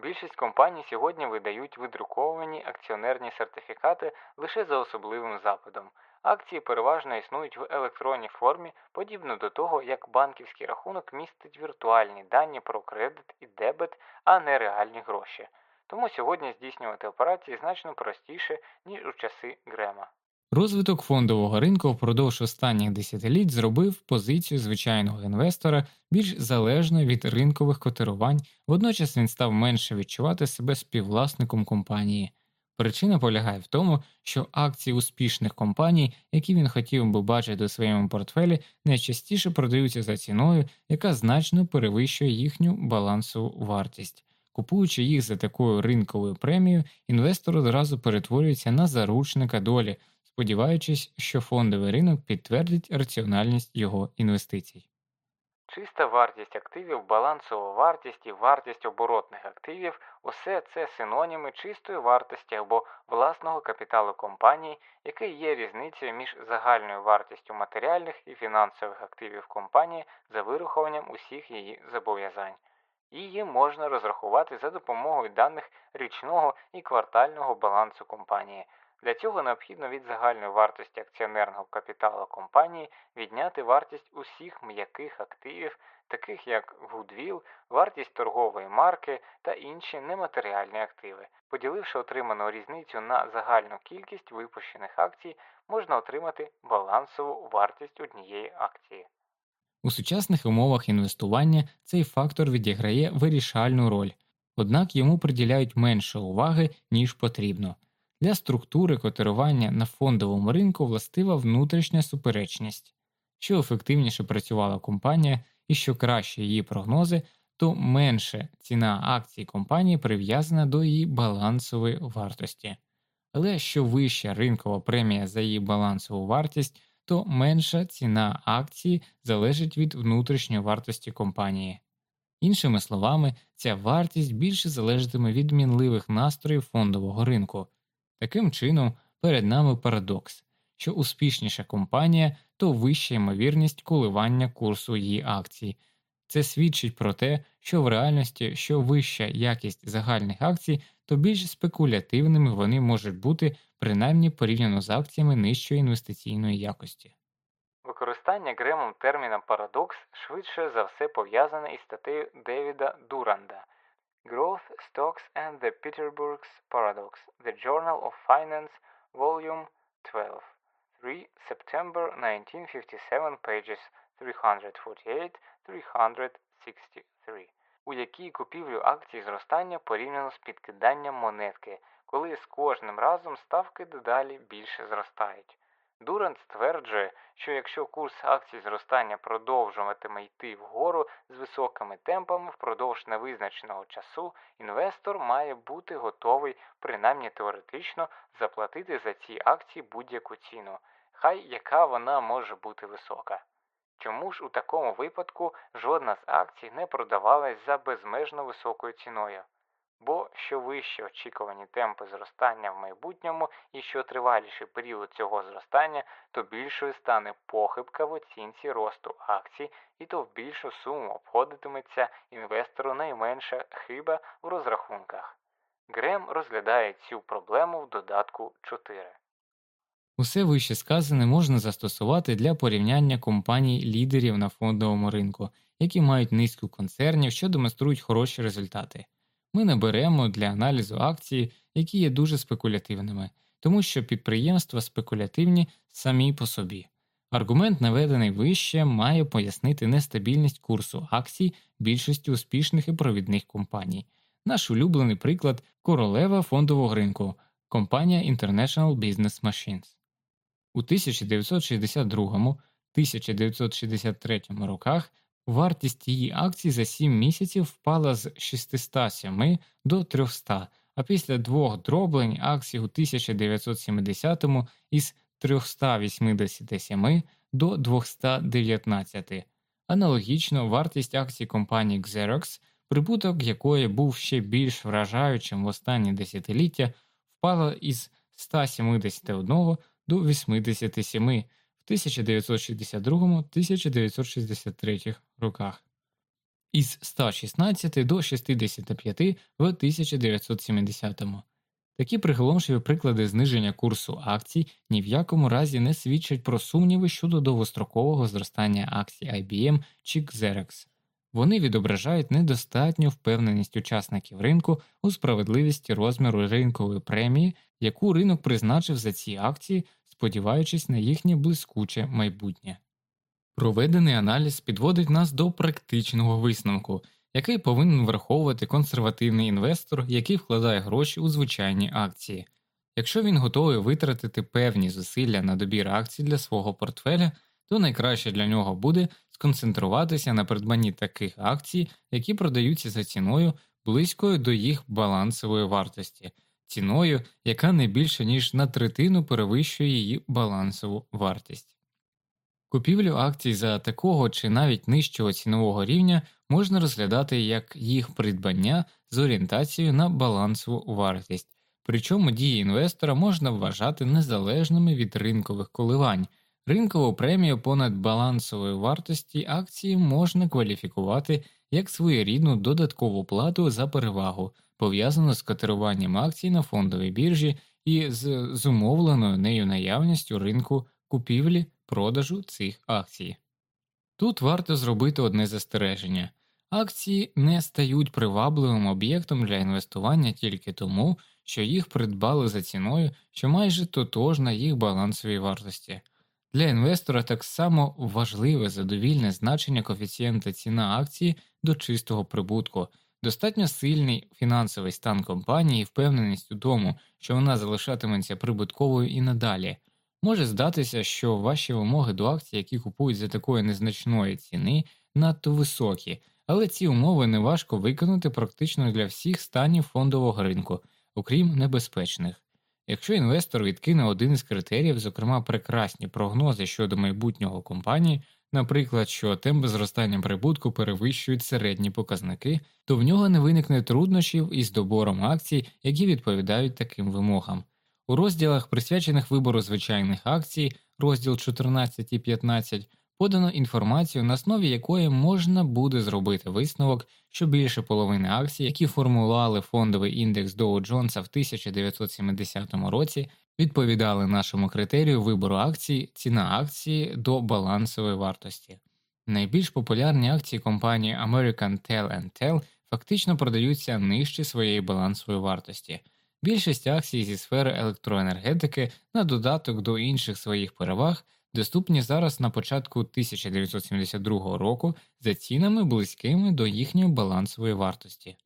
Більшість компаній сьогодні видають видруковані акціонерні сертифікати лише за особливим запитом. Акції переважно існують в електронній формі, подібно до того, як банківський рахунок містить віртуальні дані про кредит і дебет, а не реальні гроші. Тому сьогодні здійснювати операції значно простіше, ніж у часи Грема. Розвиток фондового ринку впродовж останніх десятиліть зробив позицію звичайного інвестора більш залежною від ринкових котирувань, водночас він став менше відчувати себе співвласником компанії. Причина полягає в тому, що акції успішних компаній, які він хотів би бачити у своєму портфелі, найчастіше продаються за ціною, яка значно перевищує їхню балансову вартість. Купуючи їх за такою ринковою премією, інвестор одразу перетворюється на заручника долі, сподіваючись, що фондовий ринок підтвердить раціональність його інвестицій. Чиста вартість активів, балансова вартість і вартість оборотних активів усе це синоніми чистої вартості або власного капіталу компанії, який є різницею між загальною вартістю матеріальних і фінансових активів компанії за вирахуванням усіх її зобов'язань. Її можна розрахувати за допомогою даних річного і квартального балансу компанії. Для цього необхідно від загальної вартості акціонерного капіталу компанії відняти вартість усіх м'яких активів, таких як гудвіл, вартість торгової марки та інші нематеріальні активи. Поділивши отриману різницю на загальну кількість випущених акцій, можна отримати балансову вартість однієї акції. У сучасних умовах інвестування цей фактор відіграє вирішальну роль, однак йому приділяють менше уваги, ніж потрібно. Для структури котирування на фондовому ринку властива внутрішня суперечність. Що ефективніше працювала компанія і що краще її прогнози, то менше ціна акцій компанії прив'язана до її балансової вартості. Але що вища ринкова премія за її балансову вартість, то менша ціна акції залежить від внутрішньої вартості компанії. Іншими словами, ця вартість більше залежатиме від мінливих настроїв фондового ринку. Таким чином, перед нами парадокс, що успішніша компанія, то вища ймовірність коливання курсу її акцій. Це свідчить про те, що в реальності що вища якість загальних акцій, то більш спекулятивними вони можуть бути принаймні порівняно з акціями нижчої інвестиційної якості. Використання Гремом терміна парадокс швидше за все пов'язане із статтею Девіда Дуранда Growth Stocks and the Peterburg's Paradox The Journal of Finance Volume 12 3 September 1957 pages 348-363 у якій купівлю акцій зростання порівняно з підкиданням монетки, коли з кожним разом ставки дедалі більше зростають. Дурант стверджує, що якщо курс акцій зростання продовжуватиме йти вгору з високими темпами впродовж невизначеного часу, інвестор має бути готовий, принаймні теоретично, заплатити за ці акції будь-яку ціну. хай яка вона може бути висока. Чому ж у такому випадку жодна з акцій не продавалась за безмежно високою ціною? Бо що вище очікувані темпи зростання в майбутньому і що триваліший період цього зростання, то більшою стане похибка в оцінці росту акцій, і то в більшу суму обходитиметься інвестору найменша хиба в розрахунках. Грем розглядає цю проблему в додатку 4. Усе вище сказане можна застосувати для порівняння компаній лідерів на фондовому ринку, які мають низку концернів, що демонструють хороші результати. Ми не беремо для аналізу акції, які є дуже спекулятивними, тому що підприємства спекулятивні самі по собі. Аргумент, наведений вище, має пояснити нестабільність курсу акцій більшості успішних і провідних компаній. Наш улюблений приклад королева фондового ринку компанія International Business Machines. У 1962 1963 роках вартість її акцій за 7 місяців впала з 607 до 300, а після двох дроблень акцій у 1970 із 387 до 219. Аналогічно вартість акцій компанії Xerox, прибуток якої був ще більш вражаючим в останні десятиліття, впала із 171 до 87 в 1962-1963 роках, із 116 до 65 в 1970 Такі приголомшиві приклади зниження курсу акцій ні в якому разі не свідчать про сумніви щодо довгострокового зростання акцій IBM чи Xerox. Вони відображають недостатню впевненість учасників ринку у справедливості розміру ринкової премії, яку ринок призначив за ці акції, сподіваючись на їхнє блискуче майбутнє. Проведений аналіз підводить нас до практичного висновку, який повинен враховувати консервативний інвестор, який вкладає гроші у звичайні акції. Якщо він готовий витратити певні зусилля на добір акцій для свого портфеля, то найкраще для нього буде сконцентруватися на придбанні таких акцій, які продаються за ціною близькою до їх балансової вартості, ціною, яка не більше ніж на третину перевищує її балансову вартість. Купівлю акцій за такого чи навіть нижчого цінового рівня можна розглядати як їх придбання з орієнтацією на балансову вартість, причому дії інвестора можна вважати незалежними від ринкових коливань. Ринкову премію понад балансової вартості акції можна кваліфікувати як своєрідну додаткову плату за перевагу, пов'язану з котируванням акцій на фондовій біржі і з зумовленою нею наявністю ринку купівлі продажу цих акцій. Тут варто зробити одне застереження акції не стають привабливим об'єктом для інвестування тільки тому, що їх придбали за ціною, що майже тотожна їх балансовій вартості. Для інвестора так само важливе задовільне значення коефіцієнта ціна акції до чистого прибутку, достатньо сильний фінансовий стан компанії і впевненість у тому, що вона залишатиметься прибутковою і надалі. Може здатися, що ваші вимоги до акцій, які купують за такої незначної ціни, надто високі, але ці умови неважко виконати практично для всіх станів фондового ринку, окрім небезпечних. Якщо інвестор відкине один із критеріїв, зокрема прекрасні прогнози щодо майбутнього компанії, наприклад, що темпи зростання прибутку перевищують середні показники, то в нього не виникне труднощів із добором акцій, які відповідають таким вимогам. У розділах, присвячених вибору звичайних акцій, розділ 14 і 15, подано інформацію, на основі якої можна буде зробити висновок, що більше половини акцій, які формулували фондовий індекс Доу Джонса в 1970 році, відповідали нашому критерію вибору акцій, ціна акції до балансової вартості. Найбільш популярні акції компанії American Tel Tel фактично продаються нижче своєї балансової вартості. Більшість акцій зі сфери електроенергетики на додаток до інших своїх переваг доступні зараз на початку 1972 року за цінами близькими до їхньої балансової вартості.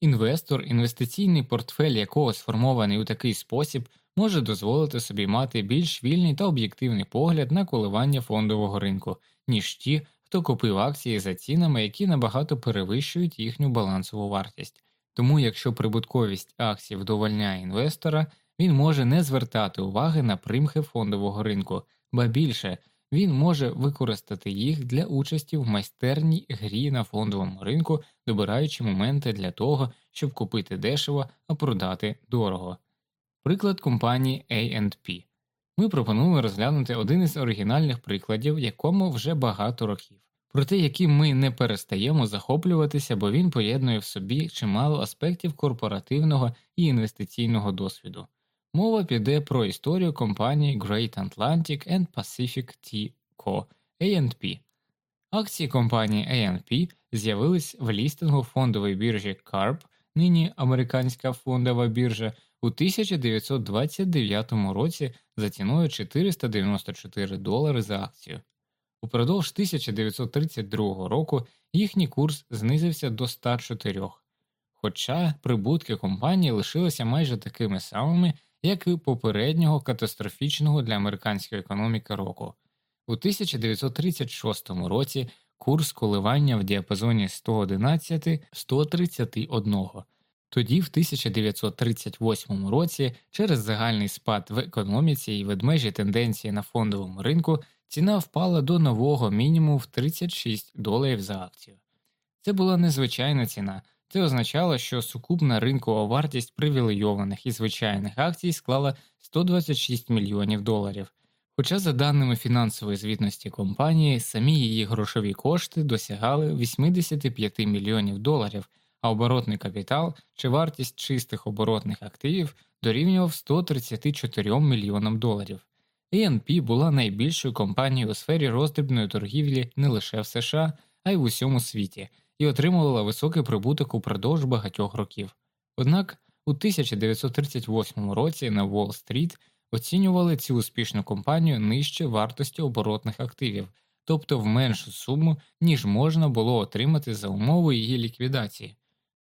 Інвестор, інвестиційний портфель якого сформований у такий спосіб, може дозволити собі мати більш вільний та об'єктивний погляд на коливання фондового ринку, ніж ті, хто купив акції за цінами, які набагато перевищують їхню балансову вартість. Тому, якщо прибутковість акцій вдовольняє інвестора, він може не звертати уваги на примхи фондового ринку, ба більше він може використати їх для участі в майстерній грі на фондовому ринку, добираючи моменти для того, щоб купити дешево, а продати дорого. Приклад компанії A&P. Ми пропонуємо розглянути один із оригінальних прикладів, якому вже багато років, проте яким ми не перестаємо захоплюватися, бо він поєднує в собі чимало аспектів корпоративного і інвестиційного досвіду. Мова піде про історію компанії Great Atlantic and Pacific Tea Co. A&P. Акції компанії A&P з'явились в лістингу фондової біржі CARP, нині американська фондова біржа, у 1929 році за ціною 494 долари за акцію. Упродовж 1932 року їхній курс знизився до 104, хоча прибутки компанії лишилися майже такими самими, як і попереднього катастрофічного для американської економіки року. У 1936 році курс коливання в діапазоні 111-131, тоді, в 1938 році, через загальний спад в економіці і ведмежі тенденції на фондовому ринку, ціна впала до нового мінімуму в 36 доларів за акцію. Це була незвичайна ціна, це означало, що сукупна ринкова вартість привілейованих і звичайних акцій склала 126 мільйонів доларів. Хоча, за даними фінансової звітності компанії, самі її грошові кошти досягали 85 мільйонів доларів, а оборотний капітал чи вартість чистих оборотних активів дорівнював 134 мільйонам доларів. ANP була найбільшою компанією у сфері роздрібної торгівлі не лише в США, а й в усьому світі і отримувала високий прибуток упродовж багатьох років. Однак у 1938 році на Уолл-стріт оцінювали цю успішну компанію нижче вартості оборотних активів, тобто в меншу суму, ніж можна було отримати за умови її ліквідації.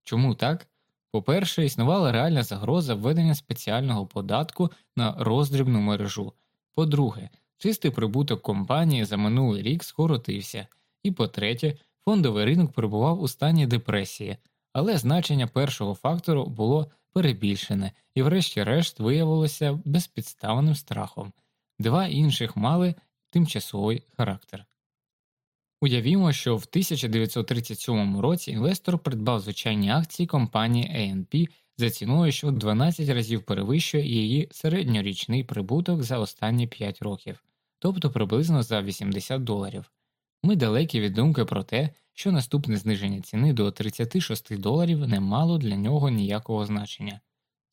Чому так? По-перше, існувала реальна загроза введення спеціального податку на роздрібну мережу. По-друге, чистий прибуток компанії за минулий рік скоротився, і по третє, фондовий ринок перебував у стані депресії, але значення першого фактору було перебільшене і, врешті-решт, виявилося безпідставним страхом, два інших мали тимчасовий характер. Уявімо, що в 1937 році інвестор придбав звичайні акції компанії A&P за ціною, що 12 разів перевищує її середньорічний прибуток за останні 5 років, тобто приблизно за 80 доларів. Ми далекі від думки про те, що наступне зниження ціни до 36 доларів не мало для нього ніякого значення.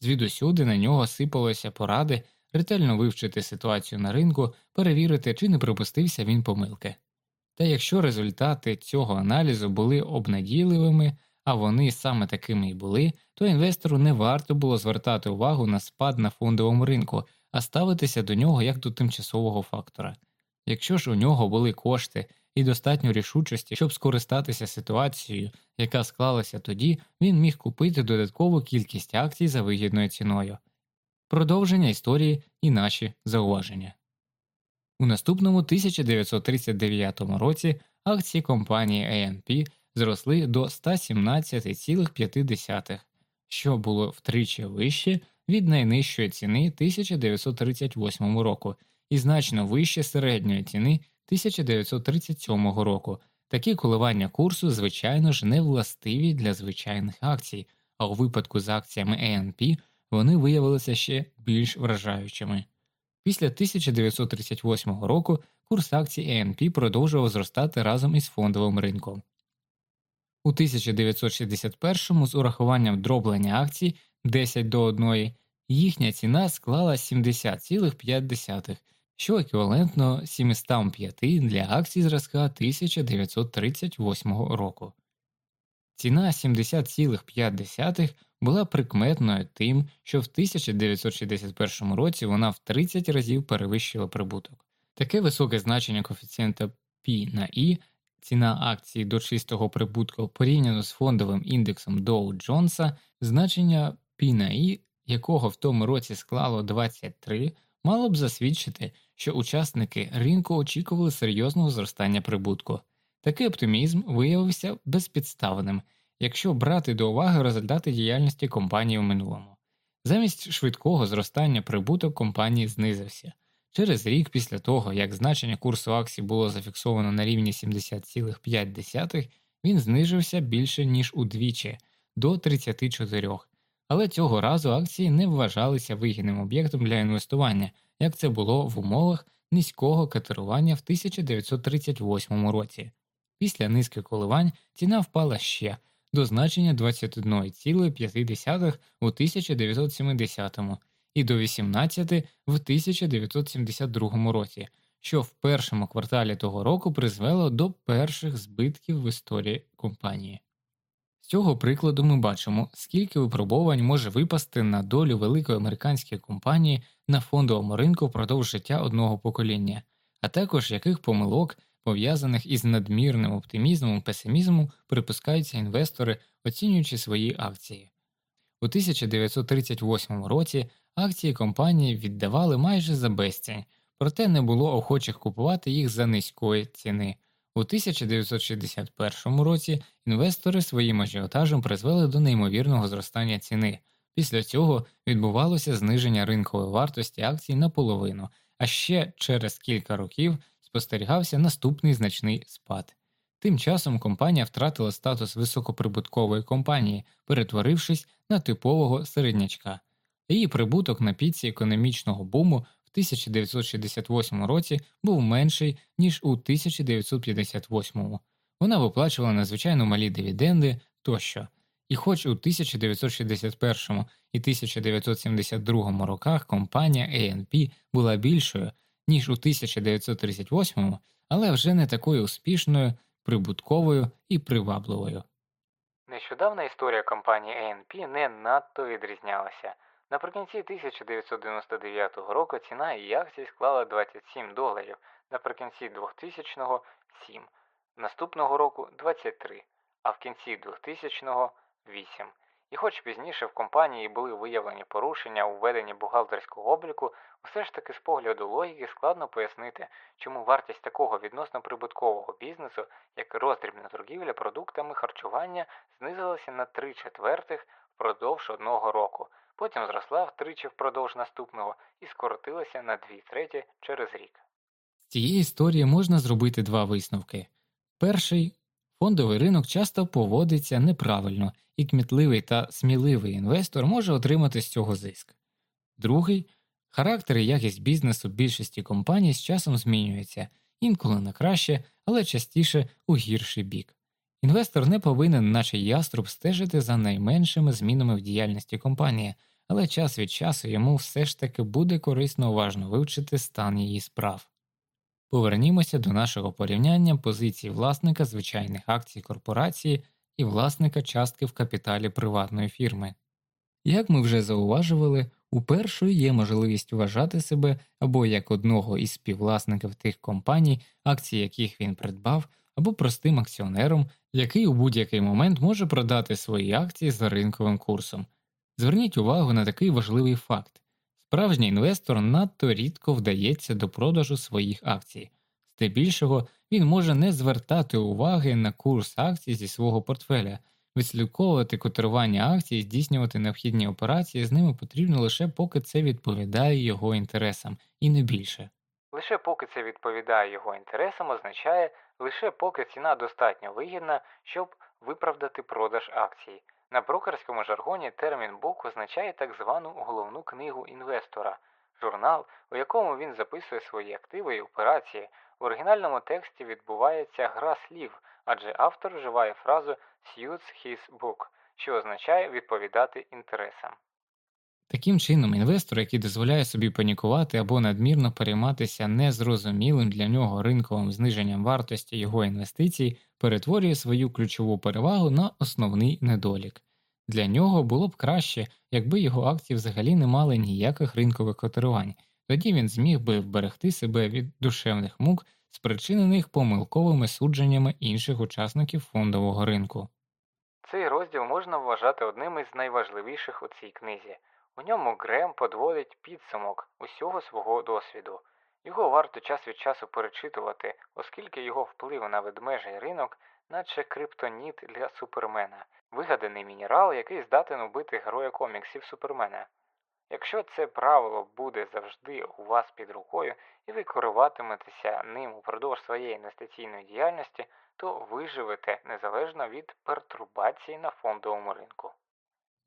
Звідусюди на нього сипалися поради ретельно вивчити ситуацію на ринку, перевірити, чи не припустився він помилки. Та якщо результати цього аналізу були обнадійливими, а вони саме такими і були, то інвестору не варто було звертати увагу на спад на фондовому ринку, а ставитися до нього як до тимчасового фактора. Якщо ж у нього були кошти і достатньо рішучості, щоб скористатися ситуацією, яка склалася тоді, він міг купити додаткову кількість акцій за вигідною ціною. Продовження історії і наші зауваження. У наступному 1939 році акції компанії A&P зросли до 117,5, що було втричі вище від найнижчої ціни 1938 року і значно вище середньої ціни 1937 року. Такі коливання курсу, звичайно ж, не властиві для звичайних акцій, а у випадку з акціями A&P вони виявилися ще більш вражаючими. Після 1938 року курс акцій A&P продовжував зростати разом із фондовим ринком. У 1961-му з урахуванням дроблення акцій 10 до 1 їхня ціна склала 70,5 що еквівалентно 705 для акцій зразка 1938 року. Ціна 70,5 була прикметною тим, що в 1961 році вона в 30 разів перевищила прибуток. Таке високе значення коефіцієнта P на I, ціна акції до чистого прибутку порівняно з фондовим індексом Dow Джонса, значення P на якого в тому році склало 23, мало б засвідчити, що учасники ринку очікували серйозного зростання прибутку. Такий оптимізм виявився безпідставним, якщо брати до уваги результати діяльності компанії в минулому. Замість швидкого зростання прибуток компанії знизився. Через рік після того, як значення курсу акцій було зафіксовано на рівні 70,5, він знижився більше ніж удвічі до 34, але цього разу акції не вважалися вигідним об'єктом для інвестування, як це було в умовах низького катерування в 1938 році. Після низки коливань ціна впала ще до значення 21,5 у 1970 і до 18 в 1972 році, що в першому кварталі того року призвело до перших збитків в історії компанії. З цього прикладу ми бачимо, скільки випробувань може випасти на долю великої американської компанії на фондовому ринку впродовж життя одного покоління, а також яких помилок, пов'язаних із надмірним оптимізмом і песимізмом, припускаються інвестори, оцінюючи свої акції. У 1938 році акції компанії віддавали майже за безцінь, проте не було охочих купувати їх за низької ціни. У 1961 році інвестори своїм ажіотажем призвели до неймовірного зростання ціни. Після цього відбувалося зниження ринкової вартості акцій наполовину, а ще через кілька років спостерігався наступний значний спад. Тим часом компанія втратила статус високоприбуткової компанії, перетворившись на типового середнячка. Її прибуток на піці економічного буму в 1968 році був менший, ніж у 1958. Вона виплачувала надзвичайно малі дивіденди тощо, і хоч у 1961 і 1972 роках компанія A&P була більшою, ніж у 1938, але вже не такою успішною, прибутковою і привабливою. Нещодавна історія компанії ANP не надто відрізнялася. Наприкінці 1999 року ціна її акцій склала 27 доларів, наприкінці 2000-го – 7, наступного року 23, а в кінці 2000-го – 8. І хоч пізніше в компанії були виявлені порушення у веденні бухгалтерського обліку, все ж таки з погляду логіки складно пояснити, чому вартість такого відносно прибуткового бізнесу, як роздрібна торгівля продуктами харчування, знизилася на 3 четвертих впродовж одного року – потім зросла втричі впродовж наступного і скоротилася на дві треті через рік. З цієї історії можна зробити два висновки. Перший фондовий ринок часто поводиться неправильно, і кмітливий та сміливий інвестор може отримати з цього зиск. Другий характер і якість бізнесу більшості компаній з часом змінюється, інколи на краще, але частіше у гірший бік. Інвестор не повинен, наче яструб, стежити за найменшими змінами в діяльності компанії, але час від часу йому все ж таки буде корисно уважно вивчити стан її справ. Повернімося до нашого порівняння позицій власника звичайних акцій корпорації і власника частки в капіталі приватної фірми. Як ми вже зауважували, у першої є можливість вважати себе або як одного із співвласників тих компаній, акції яких він придбав, або простим акціонером, який у будь-який момент може продати свої акції за ринковим курсом. Зверніть увагу на такий важливий факт справжній інвестор надто рідко вдається до продажу своїх акцій, здебільшого він може не звертати уваги на курс акцій зі свого портфеля, відслідковувати котирування акцій, здійснювати необхідні операції з ними потрібно лише поки це відповідає його інтересам, і не більше. Лише поки це відповідає його інтересам, означає лише поки ціна достатньо вигідна, щоб виправдати продаж акцій. На брокерському жаргоні термін бук означає так звану головну книгу інвестора, журнал, у якому він записує свої активи і операції. В оригінальному тексті відбувається гра слів, адже автор вживає фразу «suits his book», що означає відповідати інтересам. Таким чином, інвестор, який дозволяє собі панікувати або надмірно перейматися незрозумілим для нього ринковим зниженням вартості його інвестицій, перетворює свою ключову перевагу на основний недолік. Для нього було б краще, якби його акції взагалі не мали ніяких ринкових котирувань, тоді він зміг би вберегти себе від душевних мук, спричинених помилковими судженнями інших учасників фондового ринку. Цей розділ можна вважати одним із найважливіших у цій книзі. У ньому Грем подводить підсумок усього свого досвіду. Його варто час від часу перечитувати, оскільки його вплив на ведмежий ринок, наче криптоніт для супермена, вигаданий мінерал, який здатен убити героя коміксів Супермена. Якщо це правило буде завжди у вас під рукою і ви керуватиметеся ним упродовж своєї інвестиційної діяльності, то виживете незалежно від пертурбацій на фондовому ринку.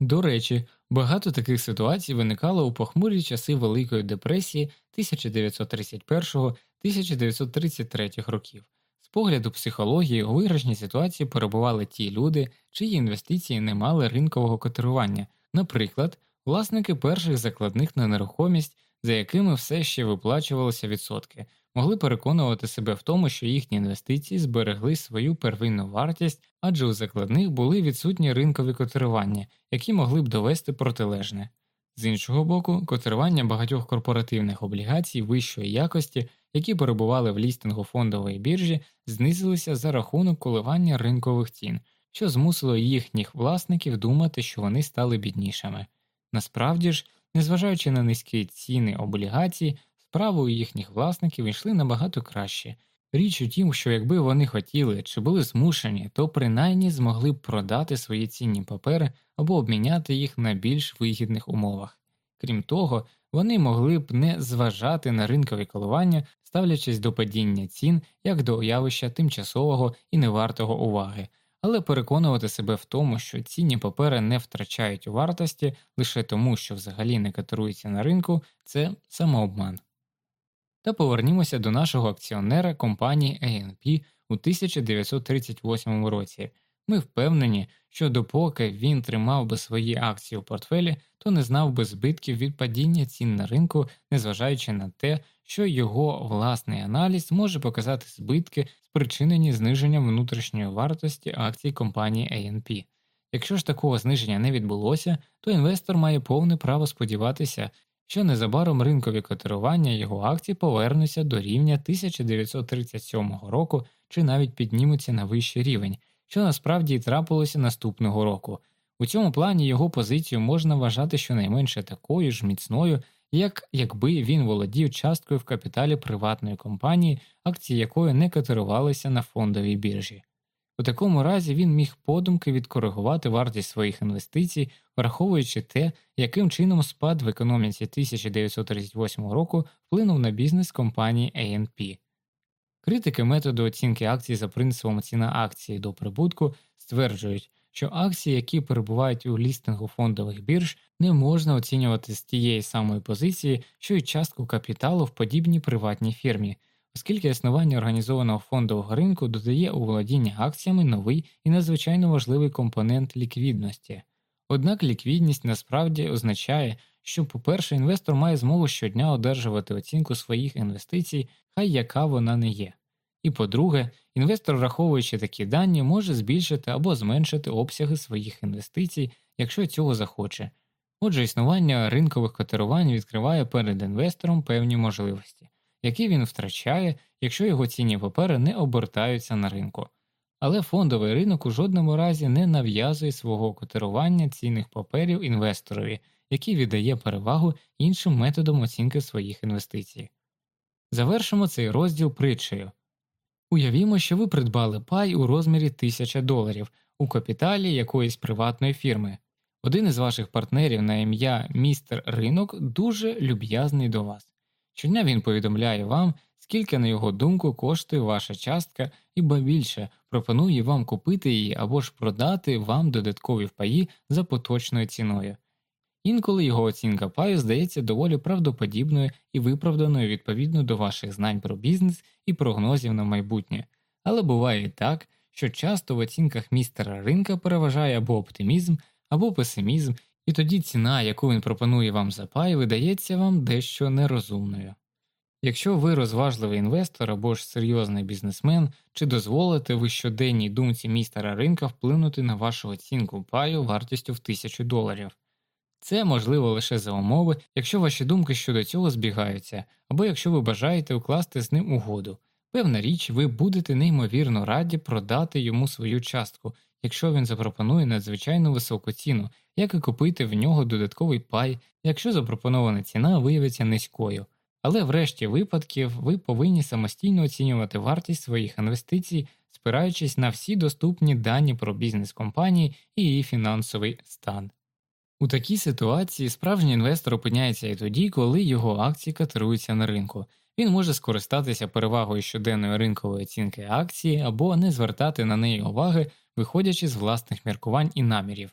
До речі, багато таких ситуацій виникало у похмурі часи Великої депресії 1931-1933 років. З погляду психології у виграшній ситуації перебували ті люди, чиї інвестиції не мали ринкового котирування, наприклад, власники перших закладних на нерухомість, за якими все ще виплачувалися відсотки, могли переконувати себе в тому, що їхні інвестиції зберегли свою первинну вартість, адже у закладних були відсутні ринкові котирування, які могли б довести протилежне. З іншого боку, котирування багатьох корпоративних облігацій вищої якості, які перебували в лістингу фондової біржі, знизилися за рахунок коливання ринкових цін, що змусило їхніх власників думати, що вони стали біднішими. Насправді ж, незважаючи на низькі ціни облігацій, справи у їхніх власників йшли набагато краще. Річ у тім, що якби вони хотіли чи були змушені, то принаймні змогли б продати свої цінні папери або обміняти їх на більш вигідних умовах. Крім того, вони могли б не зважати на ринкові коливання, ставлячись до падіння цін як до явища тимчасового і невартого уваги, але переконувати себе в тому, що цінні папери не втрачають у вартості лише тому, що взагалі не катуються на ринку, це самообман. Та повернімося до нашого акціонера компанії ANP у 1938 році. Ми впевнені, що допоки він тримав би свої акції у портфелі, то не знав би збитків від падіння цін на ринку, незважаючи на те, що його власний аналіз може показати збитки, спричинені зниженням внутрішньої вартості акцій компанії ANP. Якщо ж такого зниження не відбулося, то інвестор має повне право сподіватися, що незабаром ринкові котирування його акцій повернуться до рівня 1937 року чи навіть піднімуться на вищий рівень, що насправді і трапилося наступного року. У цьому плані його позицію можна вважати щонайменше такою ж міцною, як якби він володів часткою в капіталі приватної компанії, акції якої не котирувалися на фондовій біржі. У такому разі він міг подумки відкоригувати вартість своїх інвестицій, враховуючи те, яким чином спад в економіці 1938 року вплинув на бізнес компанії ANP. Критики методу оцінки акцій за принципом ціна акції до прибутку стверджують, що акції, які перебувають у лістингу фондових бірж, не можна оцінювати з тієї самої позиції, що й частку капіталу в подібній приватній фірмі оскільки існування організованого фондового ринку додає у володіння акціями новий і надзвичайно важливий компонент ліквідності. Однак ліквідність насправді означає, що, по-перше, інвестор має змогу щодня одержувати оцінку своїх інвестицій, хай яка вона не є. І по-друге, інвестор, враховуючи такі дані, може збільшити або зменшити обсяги своїх інвестицій, якщо цього захоче. Отже, існування ринкових котирувань відкриває перед інвестором певні можливості які він втрачає, якщо його цінні папери не обертаються на ринку. Але фондовий ринок у жодному разі не нав'язує свого котирування цінних паперів інвесторові, який віддає перевагу іншим методам оцінки своїх інвестицій. Завершимо цей розділ притчею. Уявімо, що ви придбали пай у розмірі 1000 доларів у капіталі якоїсь приватної фірми. Один із ваших партнерів на ім'я містер ринок дуже люб'язний до вас. Щодня він повідомляє вам, скільки, на його думку, коштує ваша частка, і ба більше пропонує вам купити її або ж продати вам додаткові впаї за поточною ціною. Інколи його оцінка паю здається доволі правдоподібною і виправданою відповідно до ваших знань про бізнес і прогнозів на майбутнє, але буває і так, що часто в оцінках містера ринка переважає або оптимізм, або песимізм, і тоді ціна, яку він пропонує вам за пай, видається вам дещо нерозумною. Якщо ви розважливий інвестор або ж серйозний бізнесмен, чи дозволите ви щоденній думці містера ринка вплинути на вашу оцінку паю вартістю в тисячу доларів? Це можливо лише за умови, якщо ваші думки щодо цього збігаються, або якщо ви бажаєте укласти з ним угоду. Певна річ, ви будете неймовірно раді продати йому свою частку, якщо він запропонує надзвичайно високу ціну, як і купити в нього додатковий пай, якщо запропонована ціна виявиться низькою. Але в решті випадків ви повинні самостійно оцінювати вартість своїх інвестицій, спираючись на всі доступні дані про бізнес компанії і її фінансовий стан. У такій ситуації справжній інвестор опиняється і тоді, коли його акції катеруються на ринку. Він може скористатися перевагою щоденної ринкової оцінки акції або не звертати на неї уваги, виходячи з власних міркувань і намірів.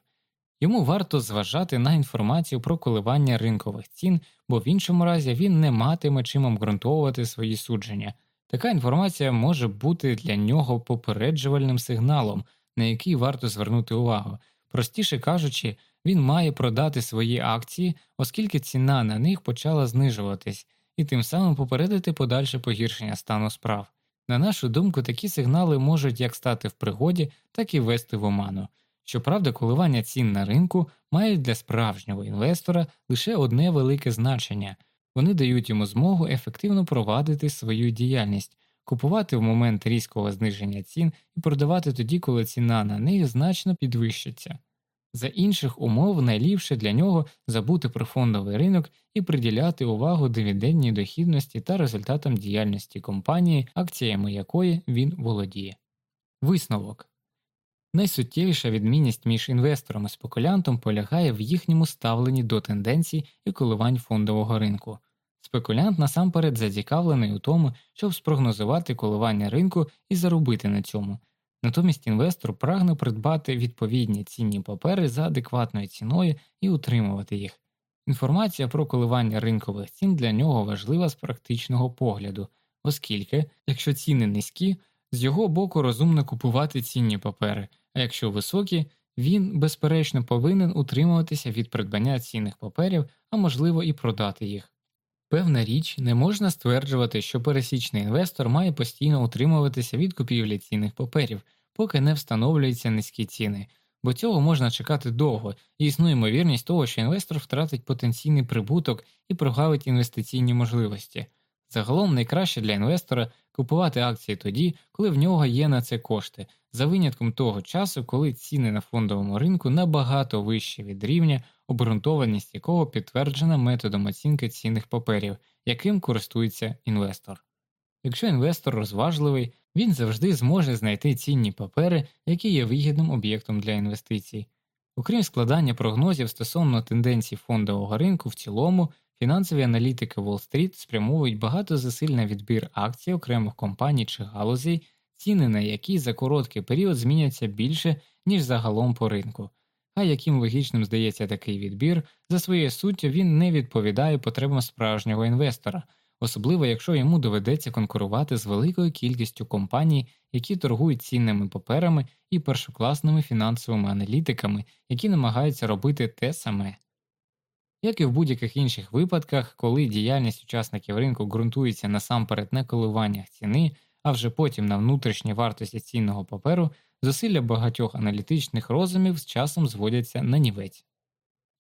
Йому варто зважати на інформацію про коливання ринкових цін, бо в іншому разі він не матиме чим обґрунтовувати свої судження. Така інформація може бути для нього попереджувальним сигналом, на який варто звернути увагу. Простіше кажучи, він має продати свої акції, оскільки ціна на них почала знижуватись, і тим самим попередити подальше погіршення стану справ. На нашу думку, такі сигнали можуть як стати в пригоді, так і вести в оману. Щоправда, коливання цін на ринку мають для справжнього інвестора лише одне велике значення вони дають йому змогу ефективно провадити свою діяльність, купувати в момент різкого зниження цін і продавати тоді, коли ціна на них значно підвищиться. За інших умов найліпше для нього забути про фондовий ринок і приділяти увагу дивідендній дохідності та результатам діяльності компанії, акціями якої він володіє. Висновок найсуттєвіша відмінність між інвестором і спекулянтом полягає в їхньому ставленні до тенденцій і коливань фондового ринку. Спекулянт насамперед зацікавлений у тому, щоб спрогнозувати коливання ринку і заробити на цьому. Натомість інвестор прагне придбати відповідні цінні папери за адекватною ціною і утримувати їх. Інформація про коливання ринкових цін для нього важлива з практичного погляду, оскільки, якщо ціни низькі, з його боку розумно купувати цінні папери, а якщо високі, він, безперечно, повинен утримуватися від придбання цінних паперів, а можливо і продати їх. Певна річ, не можна стверджувати, що пересічний інвестор має постійно утримуватися від купівлі цінних паперів, поки не встановлюються низькі ціни, бо цього можна чекати довго, і існує ймовірність того, що інвестор втратить потенційний прибуток і прогавить інвестиційні можливості. Загалом найкраще для інвестора купувати акції тоді, коли в нього є на це кошти, за винятком того часу, коли ціни на фондовому ринку набагато вищі від рівня, обґрунтованість якого підтверджена методом оцінки цінних паперів, яким користується інвестор. Якщо інвестор розважливий, він завжди зможе знайти цінні папери, які є вигідним об'єктом для інвестицій. Окрім складання прогнозів стосовно тенденцій фондового ринку в цілому, фінансові аналітики Уолл-стріт спрямовують багато зусиль на відбір акцій окремих компаній чи галузей, ціни на які за короткий період зміняться більше, ніж загалом по ринку. А яким логічним здається такий відбір, за своєю суттю він не відповідає потребам справжнього інвестора особливо якщо йому доведеться конкурувати з великою кількістю компаній, які торгують цінними паперами і першокласними фінансовими аналітиками, які намагаються робити те саме. Як і в будь-яких інших випадках, коли діяльність учасників ринку ґрунтується насамперед на коливаннях ціни, а вже потім на внутрішній вартості цінного паперу, зусилля багатьох аналітичних розумів з часом зводяться на нівець.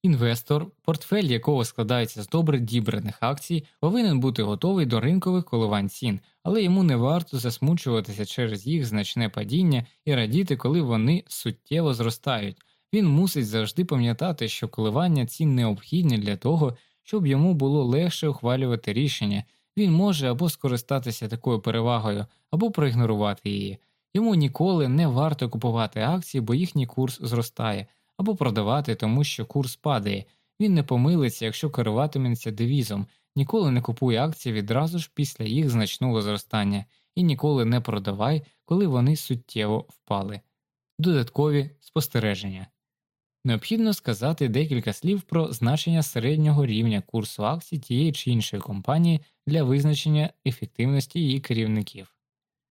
Інвестор, портфель якого складається з добре дібраних акцій, повинен бути готовий до ринкових коливань цін, але йому не варто засмучуватися через їх значне падіння і радіти, коли вони суттєво зростають. Він мусить завжди пам'ятати, що коливання цін необхідні для того, щоб йому було легше ухвалювати рішення. Він може або скористатися такою перевагою, або проігнорувати її. Йому ніколи не варто купувати акції, бо їхній курс зростає або продавати, тому що курс падає. Він не помилиться, якщо керуватиметься девізом, ніколи не купуй акції відразу ж після їх значного зростання і ніколи не продавай, коли вони суттєво впали. Додаткові спостереження. Необхідно сказати декілька слів про значення середнього рівня курсу акцій тієї чи іншої компанії для визначення ефективності її керівників.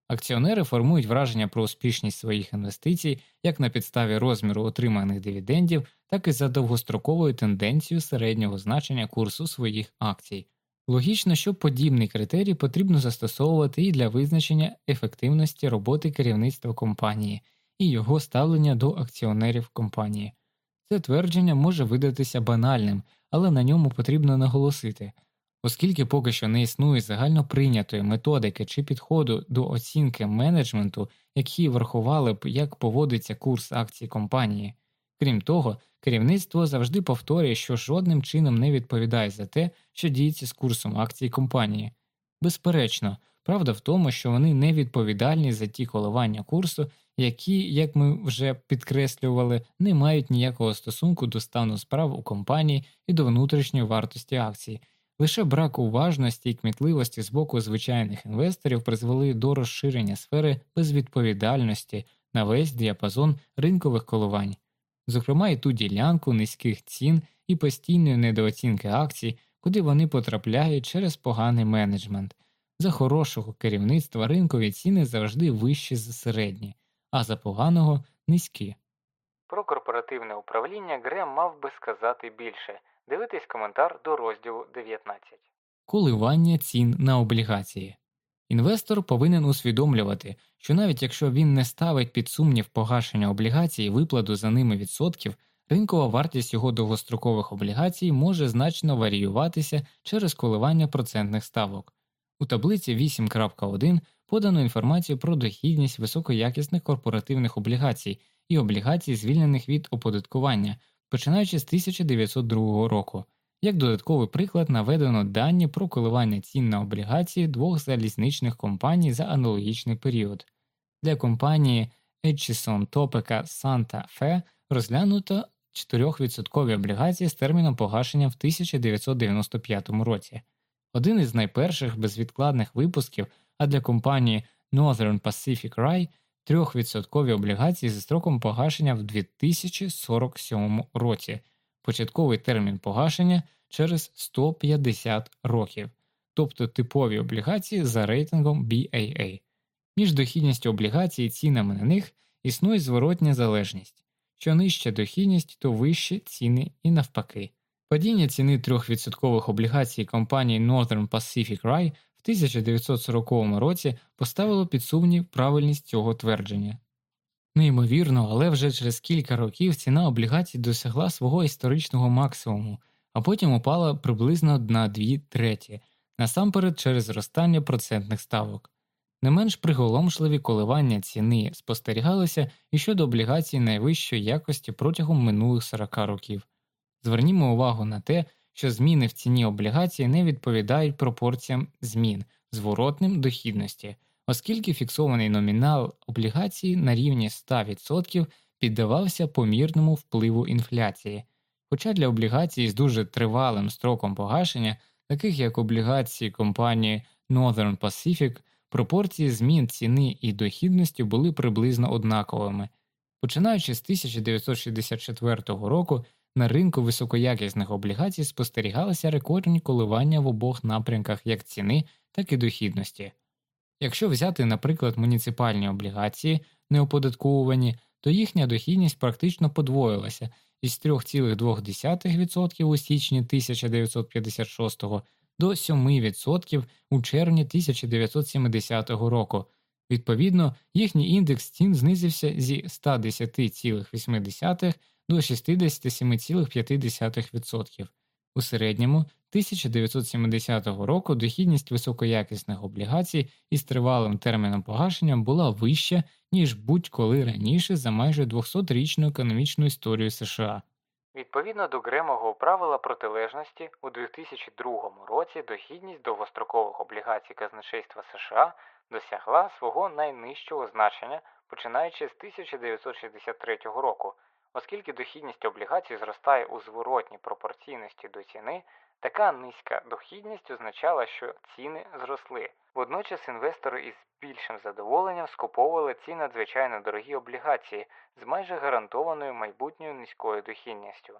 Акціонери формують враження про успішність своїх інвестицій як на підставі розміру отриманих дивідендів, так і за довгостроковою тенденцією середнього значення курсу своїх акцій. Логічно, що подібний критерій потрібно застосовувати і для визначення ефективності роботи керівництва компанії і його ставлення до акціонерів компанії. Це твердження може видатися банальним, але на ньому потрібно наголосити. Оскільки поки що не існує загально прийнятої методики чи підходу до оцінки менеджменту, які врахували б, як поводиться курс акцій компанії. Крім того, керівництво завжди повторює, що жодним чином не відповідає за те, що діється з курсом акцій компанії. Безперечно, правда в тому, що вони не відповідальні за ті коливання курсу, які, як ми вже підкреслювали, не мають ніякого стосунку до стану справ у компанії і до внутрішньої вартості акцій. Лише брак уважності і кмітливості з боку звичайних інвесторів призвели до розширення сфери безвідповідальності на весь діапазон ринкових коливань, зокрема і ту ділянку низьких цін і постійної недооцінки акцій, куди вони потрапляють через поганий менеджмент. За хорошого керівництва ринкові ціни завжди вищі за середні, а за поганого низькі. Про корпоративне управління Грем мав би сказати більше. Дивитись коментар до розділу 19. Коливання цін на облігації. Інвестор повинен усвідомлювати, що навіть якщо він не ставить під сумнів погашення облігацій виплату за ними відсотків, ринкова вартість його довгострокових облігацій може значно варіюватися через коливання процентних ставок. У таблиці 8.1 подано інформацію про дохідність високоякісних корпоративних облігацій і облігацій, звільнених від оподаткування, починаючи з 1902 року. Як додатковий приклад наведено дані про коливання цін на облігації двох залізничних компаній за аналогічний період. Для компанії Etchison Topeka Santa Fe розглянуто 4% облігації з терміном погашення в 1995 році. Один із найперших безвідкладних випусків, а для компанії Northern Pacific Rail 3% облігації зі строком погашення в 2047 році, початковий термін погашення через 150 років, тобто типові облігації за рейтингом BAA. Між дохідністю облігацій і цінами на них існує зворотня залежність. Що нижча дохідність, то вищі ціни і навпаки. Падіння ціни 3% облігацій компанії Northern Pacific в 1940 році поставило під сумнів правильність цього твердження. Неймовірно, але вже через кілька років ціна облігацій досягла свого історичного максимуму, а потім упала приблизно на 2 треті, насамперед через зростання процентних ставок. Не менш приголомшливі коливання ціни спостерігалися і щодо облігацій найвищої якості протягом минулих 40 років. Звернімо увагу на те, що зміни в ціні облігацій не відповідають пропорціям змін зворотним дохідності, оскільки фіксований номінал облігацій на рівні 100% піддавався помірному впливу інфляції. Хоча для облігацій з дуже тривалим строком погашення, таких як облігації компанії Northern Pacific, пропорції змін ціни і дохідності були приблизно однаковими. Починаючи з 1964 року, на ринку високоякісних облігацій спостерігалися рекордні коливання в обох напрямках як ціни, так і дохідності. Якщо взяти, наприклад, муніципальні облігації, неоподатковувані, то їхня дохідність практично подвоїлася із 3,2% у січні 1956 до 7% у червні 1970 року. Відповідно, їхній індекс цін знизився зі 110,8 до 67,5%. У середньому 1970 року дохідність високоякісних облігацій із тривалим терміном погашення була вища, ніж будь-коли раніше за майже 200-річну економічну історію США. Відповідно до Гремового правила протилежності, у 2002 році дохідність довгострокових облігацій казначейства США досягла свого найнижчого значення, починаючи з 1963 року. Оскільки дохідність облігацій зростає у зворотній пропорційності до ціни, така низька дохідність означала, що ціни зросли. Водночас інвестори із більшим задоволенням скуповували ці надзвичайно дорогі облігації з майже гарантованою майбутньою низькою дохідністю.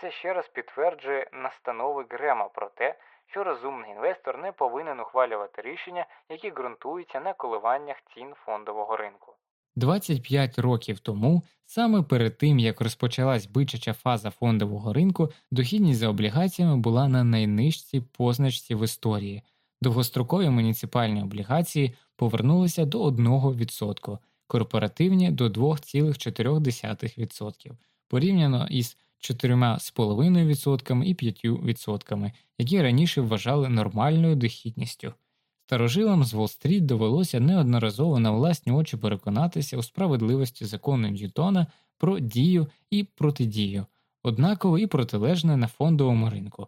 Це ще раз підтверджує настанови Грема про те, що розумний інвестор не повинен ухвалювати рішення, які ґрунтуються на коливаннях цін фондового ринку. 25 років тому, саме перед тим як розпочалась бичача фаза фондового ринку, дохідність за облігаціями була на найнижчій позначці в історії. Довгострокові муніципальні облігації повернулися до 1%, корпоративні до 2,4%, порівняно із 4,5% і 5%, які раніше вважали нормальною дохідністю. Старожилам з Уолл-стріт довелося неодноразово на власні очі переконатися у справедливості закону Ньютона про дію і протидію, однаково і протилежне на фондовому ринку.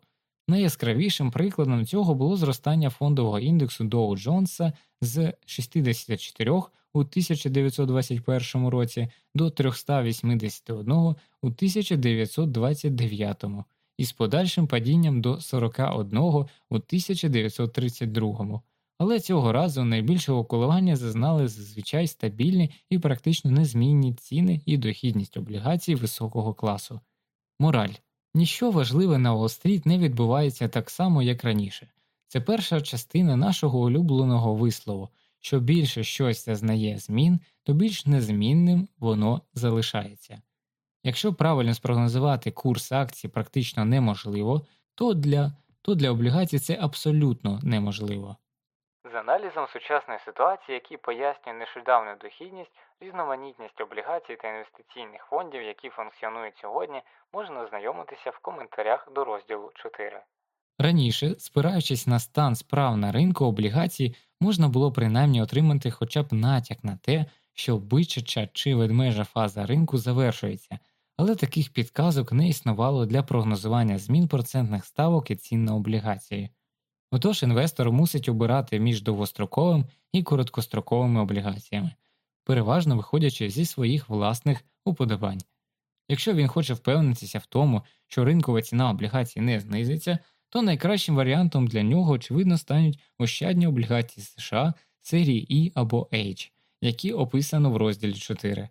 Найяскравішим прикладом цього було зростання фондового індексу Доу Джонса з 64 у 1921 році до 381 у 1929 і з подальшим падінням до 41 у 1932 але цього разу найбільшого коливання зазнали зазвичай стабільні і практично незмінні ціни і дохідність облігацій високого класу. Мораль ніщо важливе на Уолл-стріт не відбувається так само, як раніше. Це перша частина нашого улюбленого вислову що більше щось зазнає змін, то більш незмінним воно залишається. Якщо правильно спрогнозувати курс акцій практично неможливо, то для, то для облігацій це абсолютно неможливо. З аналізом сучасної ситуації, який пояснює нещодавню дохідність, різноманітність облігацій та інвестиційних фондів, які функціонують сьогодні, можна ознайомитися в коментарях до розділу 4. Раніше, спираючись на стан справ на ринку облігацій, можна було принаймні отримати хоча б натяк на те, що бичача чи ведмежа фаза ринку завершується, але таких підказок не існувало для прогнозування змін процентних ставок і цін на облігації. Отож інвестор мусить обирати між довгостроковим і короткостроковими облігаціями, переважно виходячи зі своїх власних уподобань. Якщо він хоче впевнитися в тому, що ринкова ціна облігацій не знизиться, то найкращим варіантом для нього, очевидно, стануть ощадні облігації США серії E або H, які описано в розділі 4.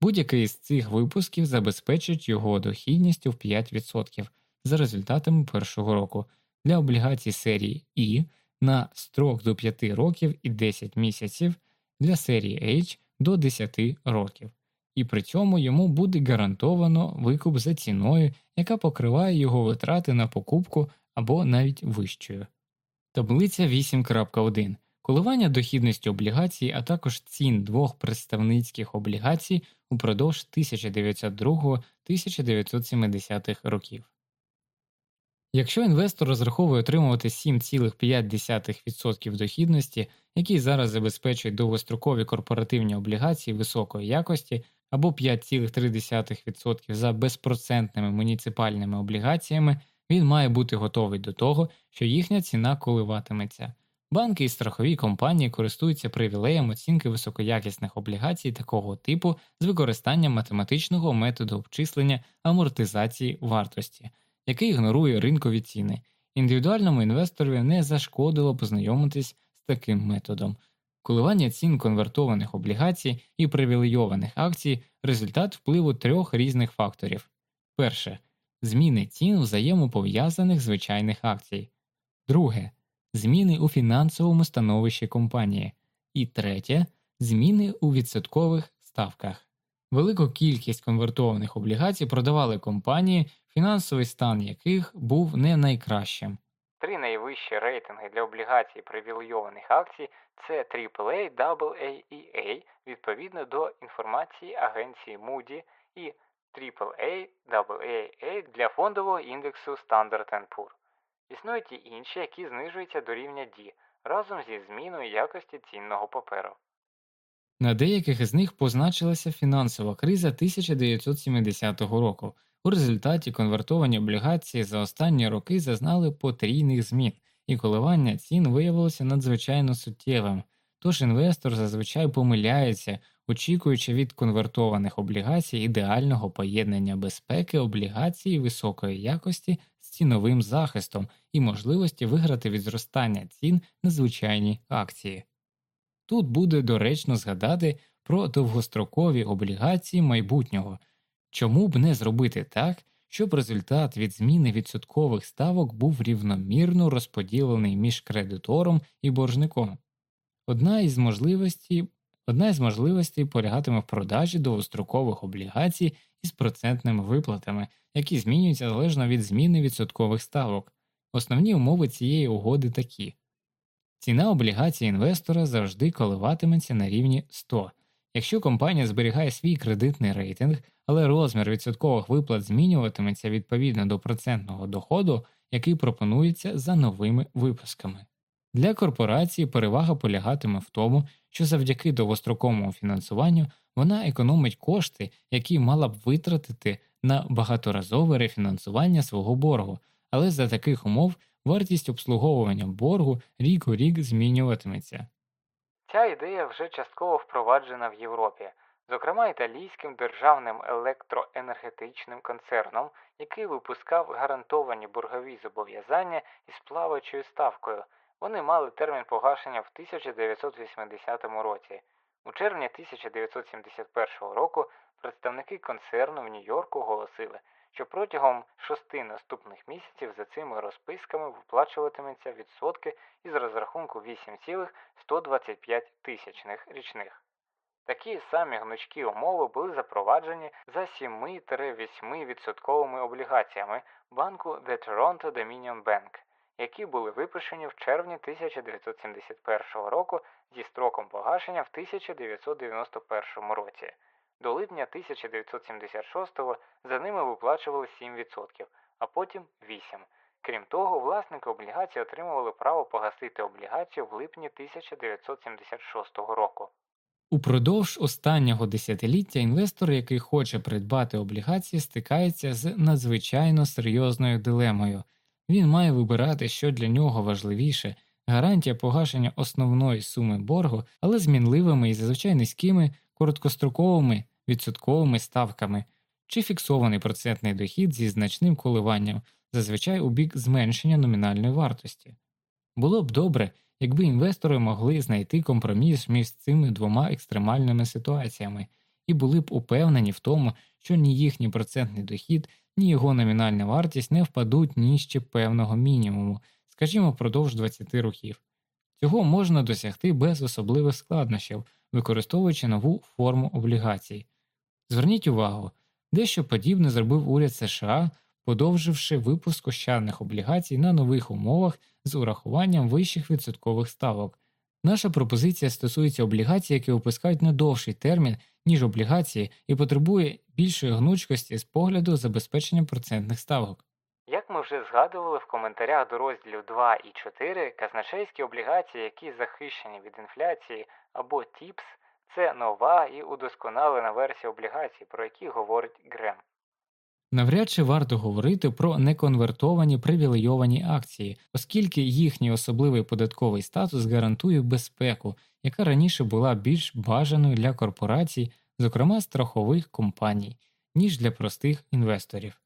Будь-який з цих випусків забезпечить його дохідністю в 5% за результатами першого року для облігацій серії E на строк до 5 років і 10 місяців для серії H до 10 років. І при цьому йому буде гарантовано викуп за ціною, яка покриває його витрати на покупку або навіть вищою. Таблиця 8.1 коливання дохідності облігацій, а також цін двох представницьких облігацій упродовж 1902-1970 років. Якщо інвестор розраховує отримувати 7,5% дохідності, які зараз забезпечують довгострокові корпоративні облігації високої якості, або 5,3% за безпроцентними муніципальними облігаціями, він має бути готовий до того, що їхня ціна коливатиметься. Банки і страхові компанії користуються привілеєм оцінки високоякісних облігацій такого типу з використанням математичного методу обчислення амортизації вартості, який ігнорує ринкові ціни. Індивідуальному інвесторові не зашкодило познайомитись з таким методом. Коливання цін конвертованих облігацій і привілейованих акцій результат впливу трьох різних факторів. Перше зміни цін взаємопов'язаних звичайних акцій, друге зміни у фінансовому становищі компанії, і третє зміни у відсоткових ставках. Велику кількість конвертованих облігацій продавали компанії, фінансовий стан яких був не найкращим. Три найвищі рейтинги для облігацій привілейованих акцій це AAA, AA і A відповідно до інформації агенції Moody і AAA, AA для фондового індексу Standard Poor. Існують і інші, які знижуються до рівня D разом зі зміною якості цінного паперу. На деяких з них позначилася фінансова криза 1970 року. У результаті конвертовані облігації за останні роки зазнали потрійних змін, і коливання цін виявилося надзвичайно суттєвим, тож інвестор зазвичай помиляється, очікуючи від конвертованих облігацій ідеального поєднання безпеки облігацій високої якості з ціновим захистом і можливості виграти від зростання цін на звичайні акції. Тут буде доречно згадати про довгострокові облігації майбутнього, чому б не зробити так, щоб результат від зміни відсоткових ставок був рівномірно розподілений між кредитором і боржником. Одна із можливостей Одна із можливостей полягатиме в продажі довгострокових облігацій із процентними виплатами, які змінюються залежно від зміни відсоткових ставок. Основні умови цієї угоди такі ціна облігацій інвестора завжди коливатиметься на рівні 100. Якщо компанія зберігає свій кредитний рейтинг, але розмір відсоткових виплат змінюватиметься відповідно до процентного доходу, який пропонується за новими випусками. Для корпорації перевага полягатиме в тому, що завдяки довгостроковому фінансуванню вона економить кошти, які мала б витратити на багаторазове рефінансування свого боргу, але за таких умов вартість обслуговування боргу рік у рік змінюватиметься. Ця ідея вже частково впроваджена в Європі, зокрема італійським державним електроенергетичним концерном, який випускав гарантовані боргові зобов'язання із плаваючою ставкою. Вони мали термін погашення в 1980 році. У червні 1971 року представники концерну в Нью-Йорку оголосили, що протягом шести наступних місяців за цими розписками виплачуватиметься відсотки із розрахунку 8,125 тисячних річних. Такі самі гнучкі умови були запроваджені за 7-8 відсотковими облігаціями банку The Toronto Dominion Bank, які були випущені в червні 1971 року зі строком погашення в 1991 році. До липня 1976-го за ними виплачували 7%, а потім 8%. Крім того, власники облігацій отримували право погасити облігацію в липні 1976 року. Упродовж останнього десятиліття інвестор, який хоче придбати облігації, стикається з надзвичайно серйозною дилемою. Він має вибирати, що для нього важливіше гарантія погашення основної суми боргу, але з мінливими і зазвичай низькими короткостроковими відсотковими ставками, чи фіксований процентний дохід зі значним коливанням, зазвичай у бік зменшення номінальної вартості. Було б добре, якби інвестори могли знайти компроміс між цими двома екстремальними ситуаціями і були б упевнені в тому, що ні їхній процентний дохід, ні його номінальна вартість не впадуть нижче певного мінімуму, скажімо, впродовж 20 років. Цього можна досягти без особливих складнощів, використовуючи нову форму облігацій. Зверніть увагу, дещо подібне зробив уряд США, подовживши випуск ощадних облігацій на нових умовах з урахуванням вищих відсоткових ставок. Наша пропозиція стосується облігацій, які випускають на довший термін, ніж облігації, і потребує більшої гнучкості з погляду забезпечення процентних ставок. Як ми вже згадували в коментарях до розділів 2 і 4, казначейські облігації, які захищені від інфляції або ТІПС, це нова і удосконалена версія облігацій, про які говорить Грем. Навряд чи варто говорити про неконвертовані привілейовані акції, оскільки їхній особливий податковий статус гарантує безпеку, яка раніше була більш бажаною для корпорацій, зокрема страхових компаній, ніж для простих інвесторів.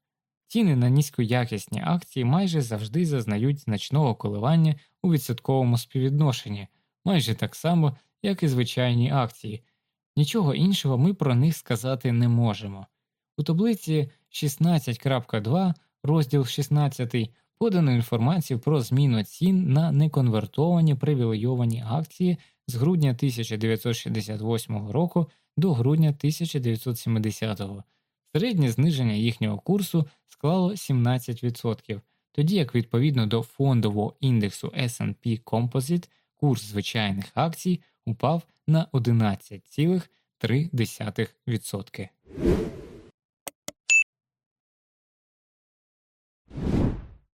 Ціни на низькоякісні акції майже завжди зазнають значного коливання у відсотковому співвідношенні, майже так само, як і звичайні акції. Нічого іншого ми про них сказати не можемо. У таблиці 16.2, розділ 16, подано інформацію про зміну цін на неконвертовані привілейовані акції з грудня 1968 року до грудня 1970 року. Середнє зниження їхнього курсу склало 17%, тоді як відповідно до фондового індексу SP Composite курс звичайних акцій упав на 11,3%.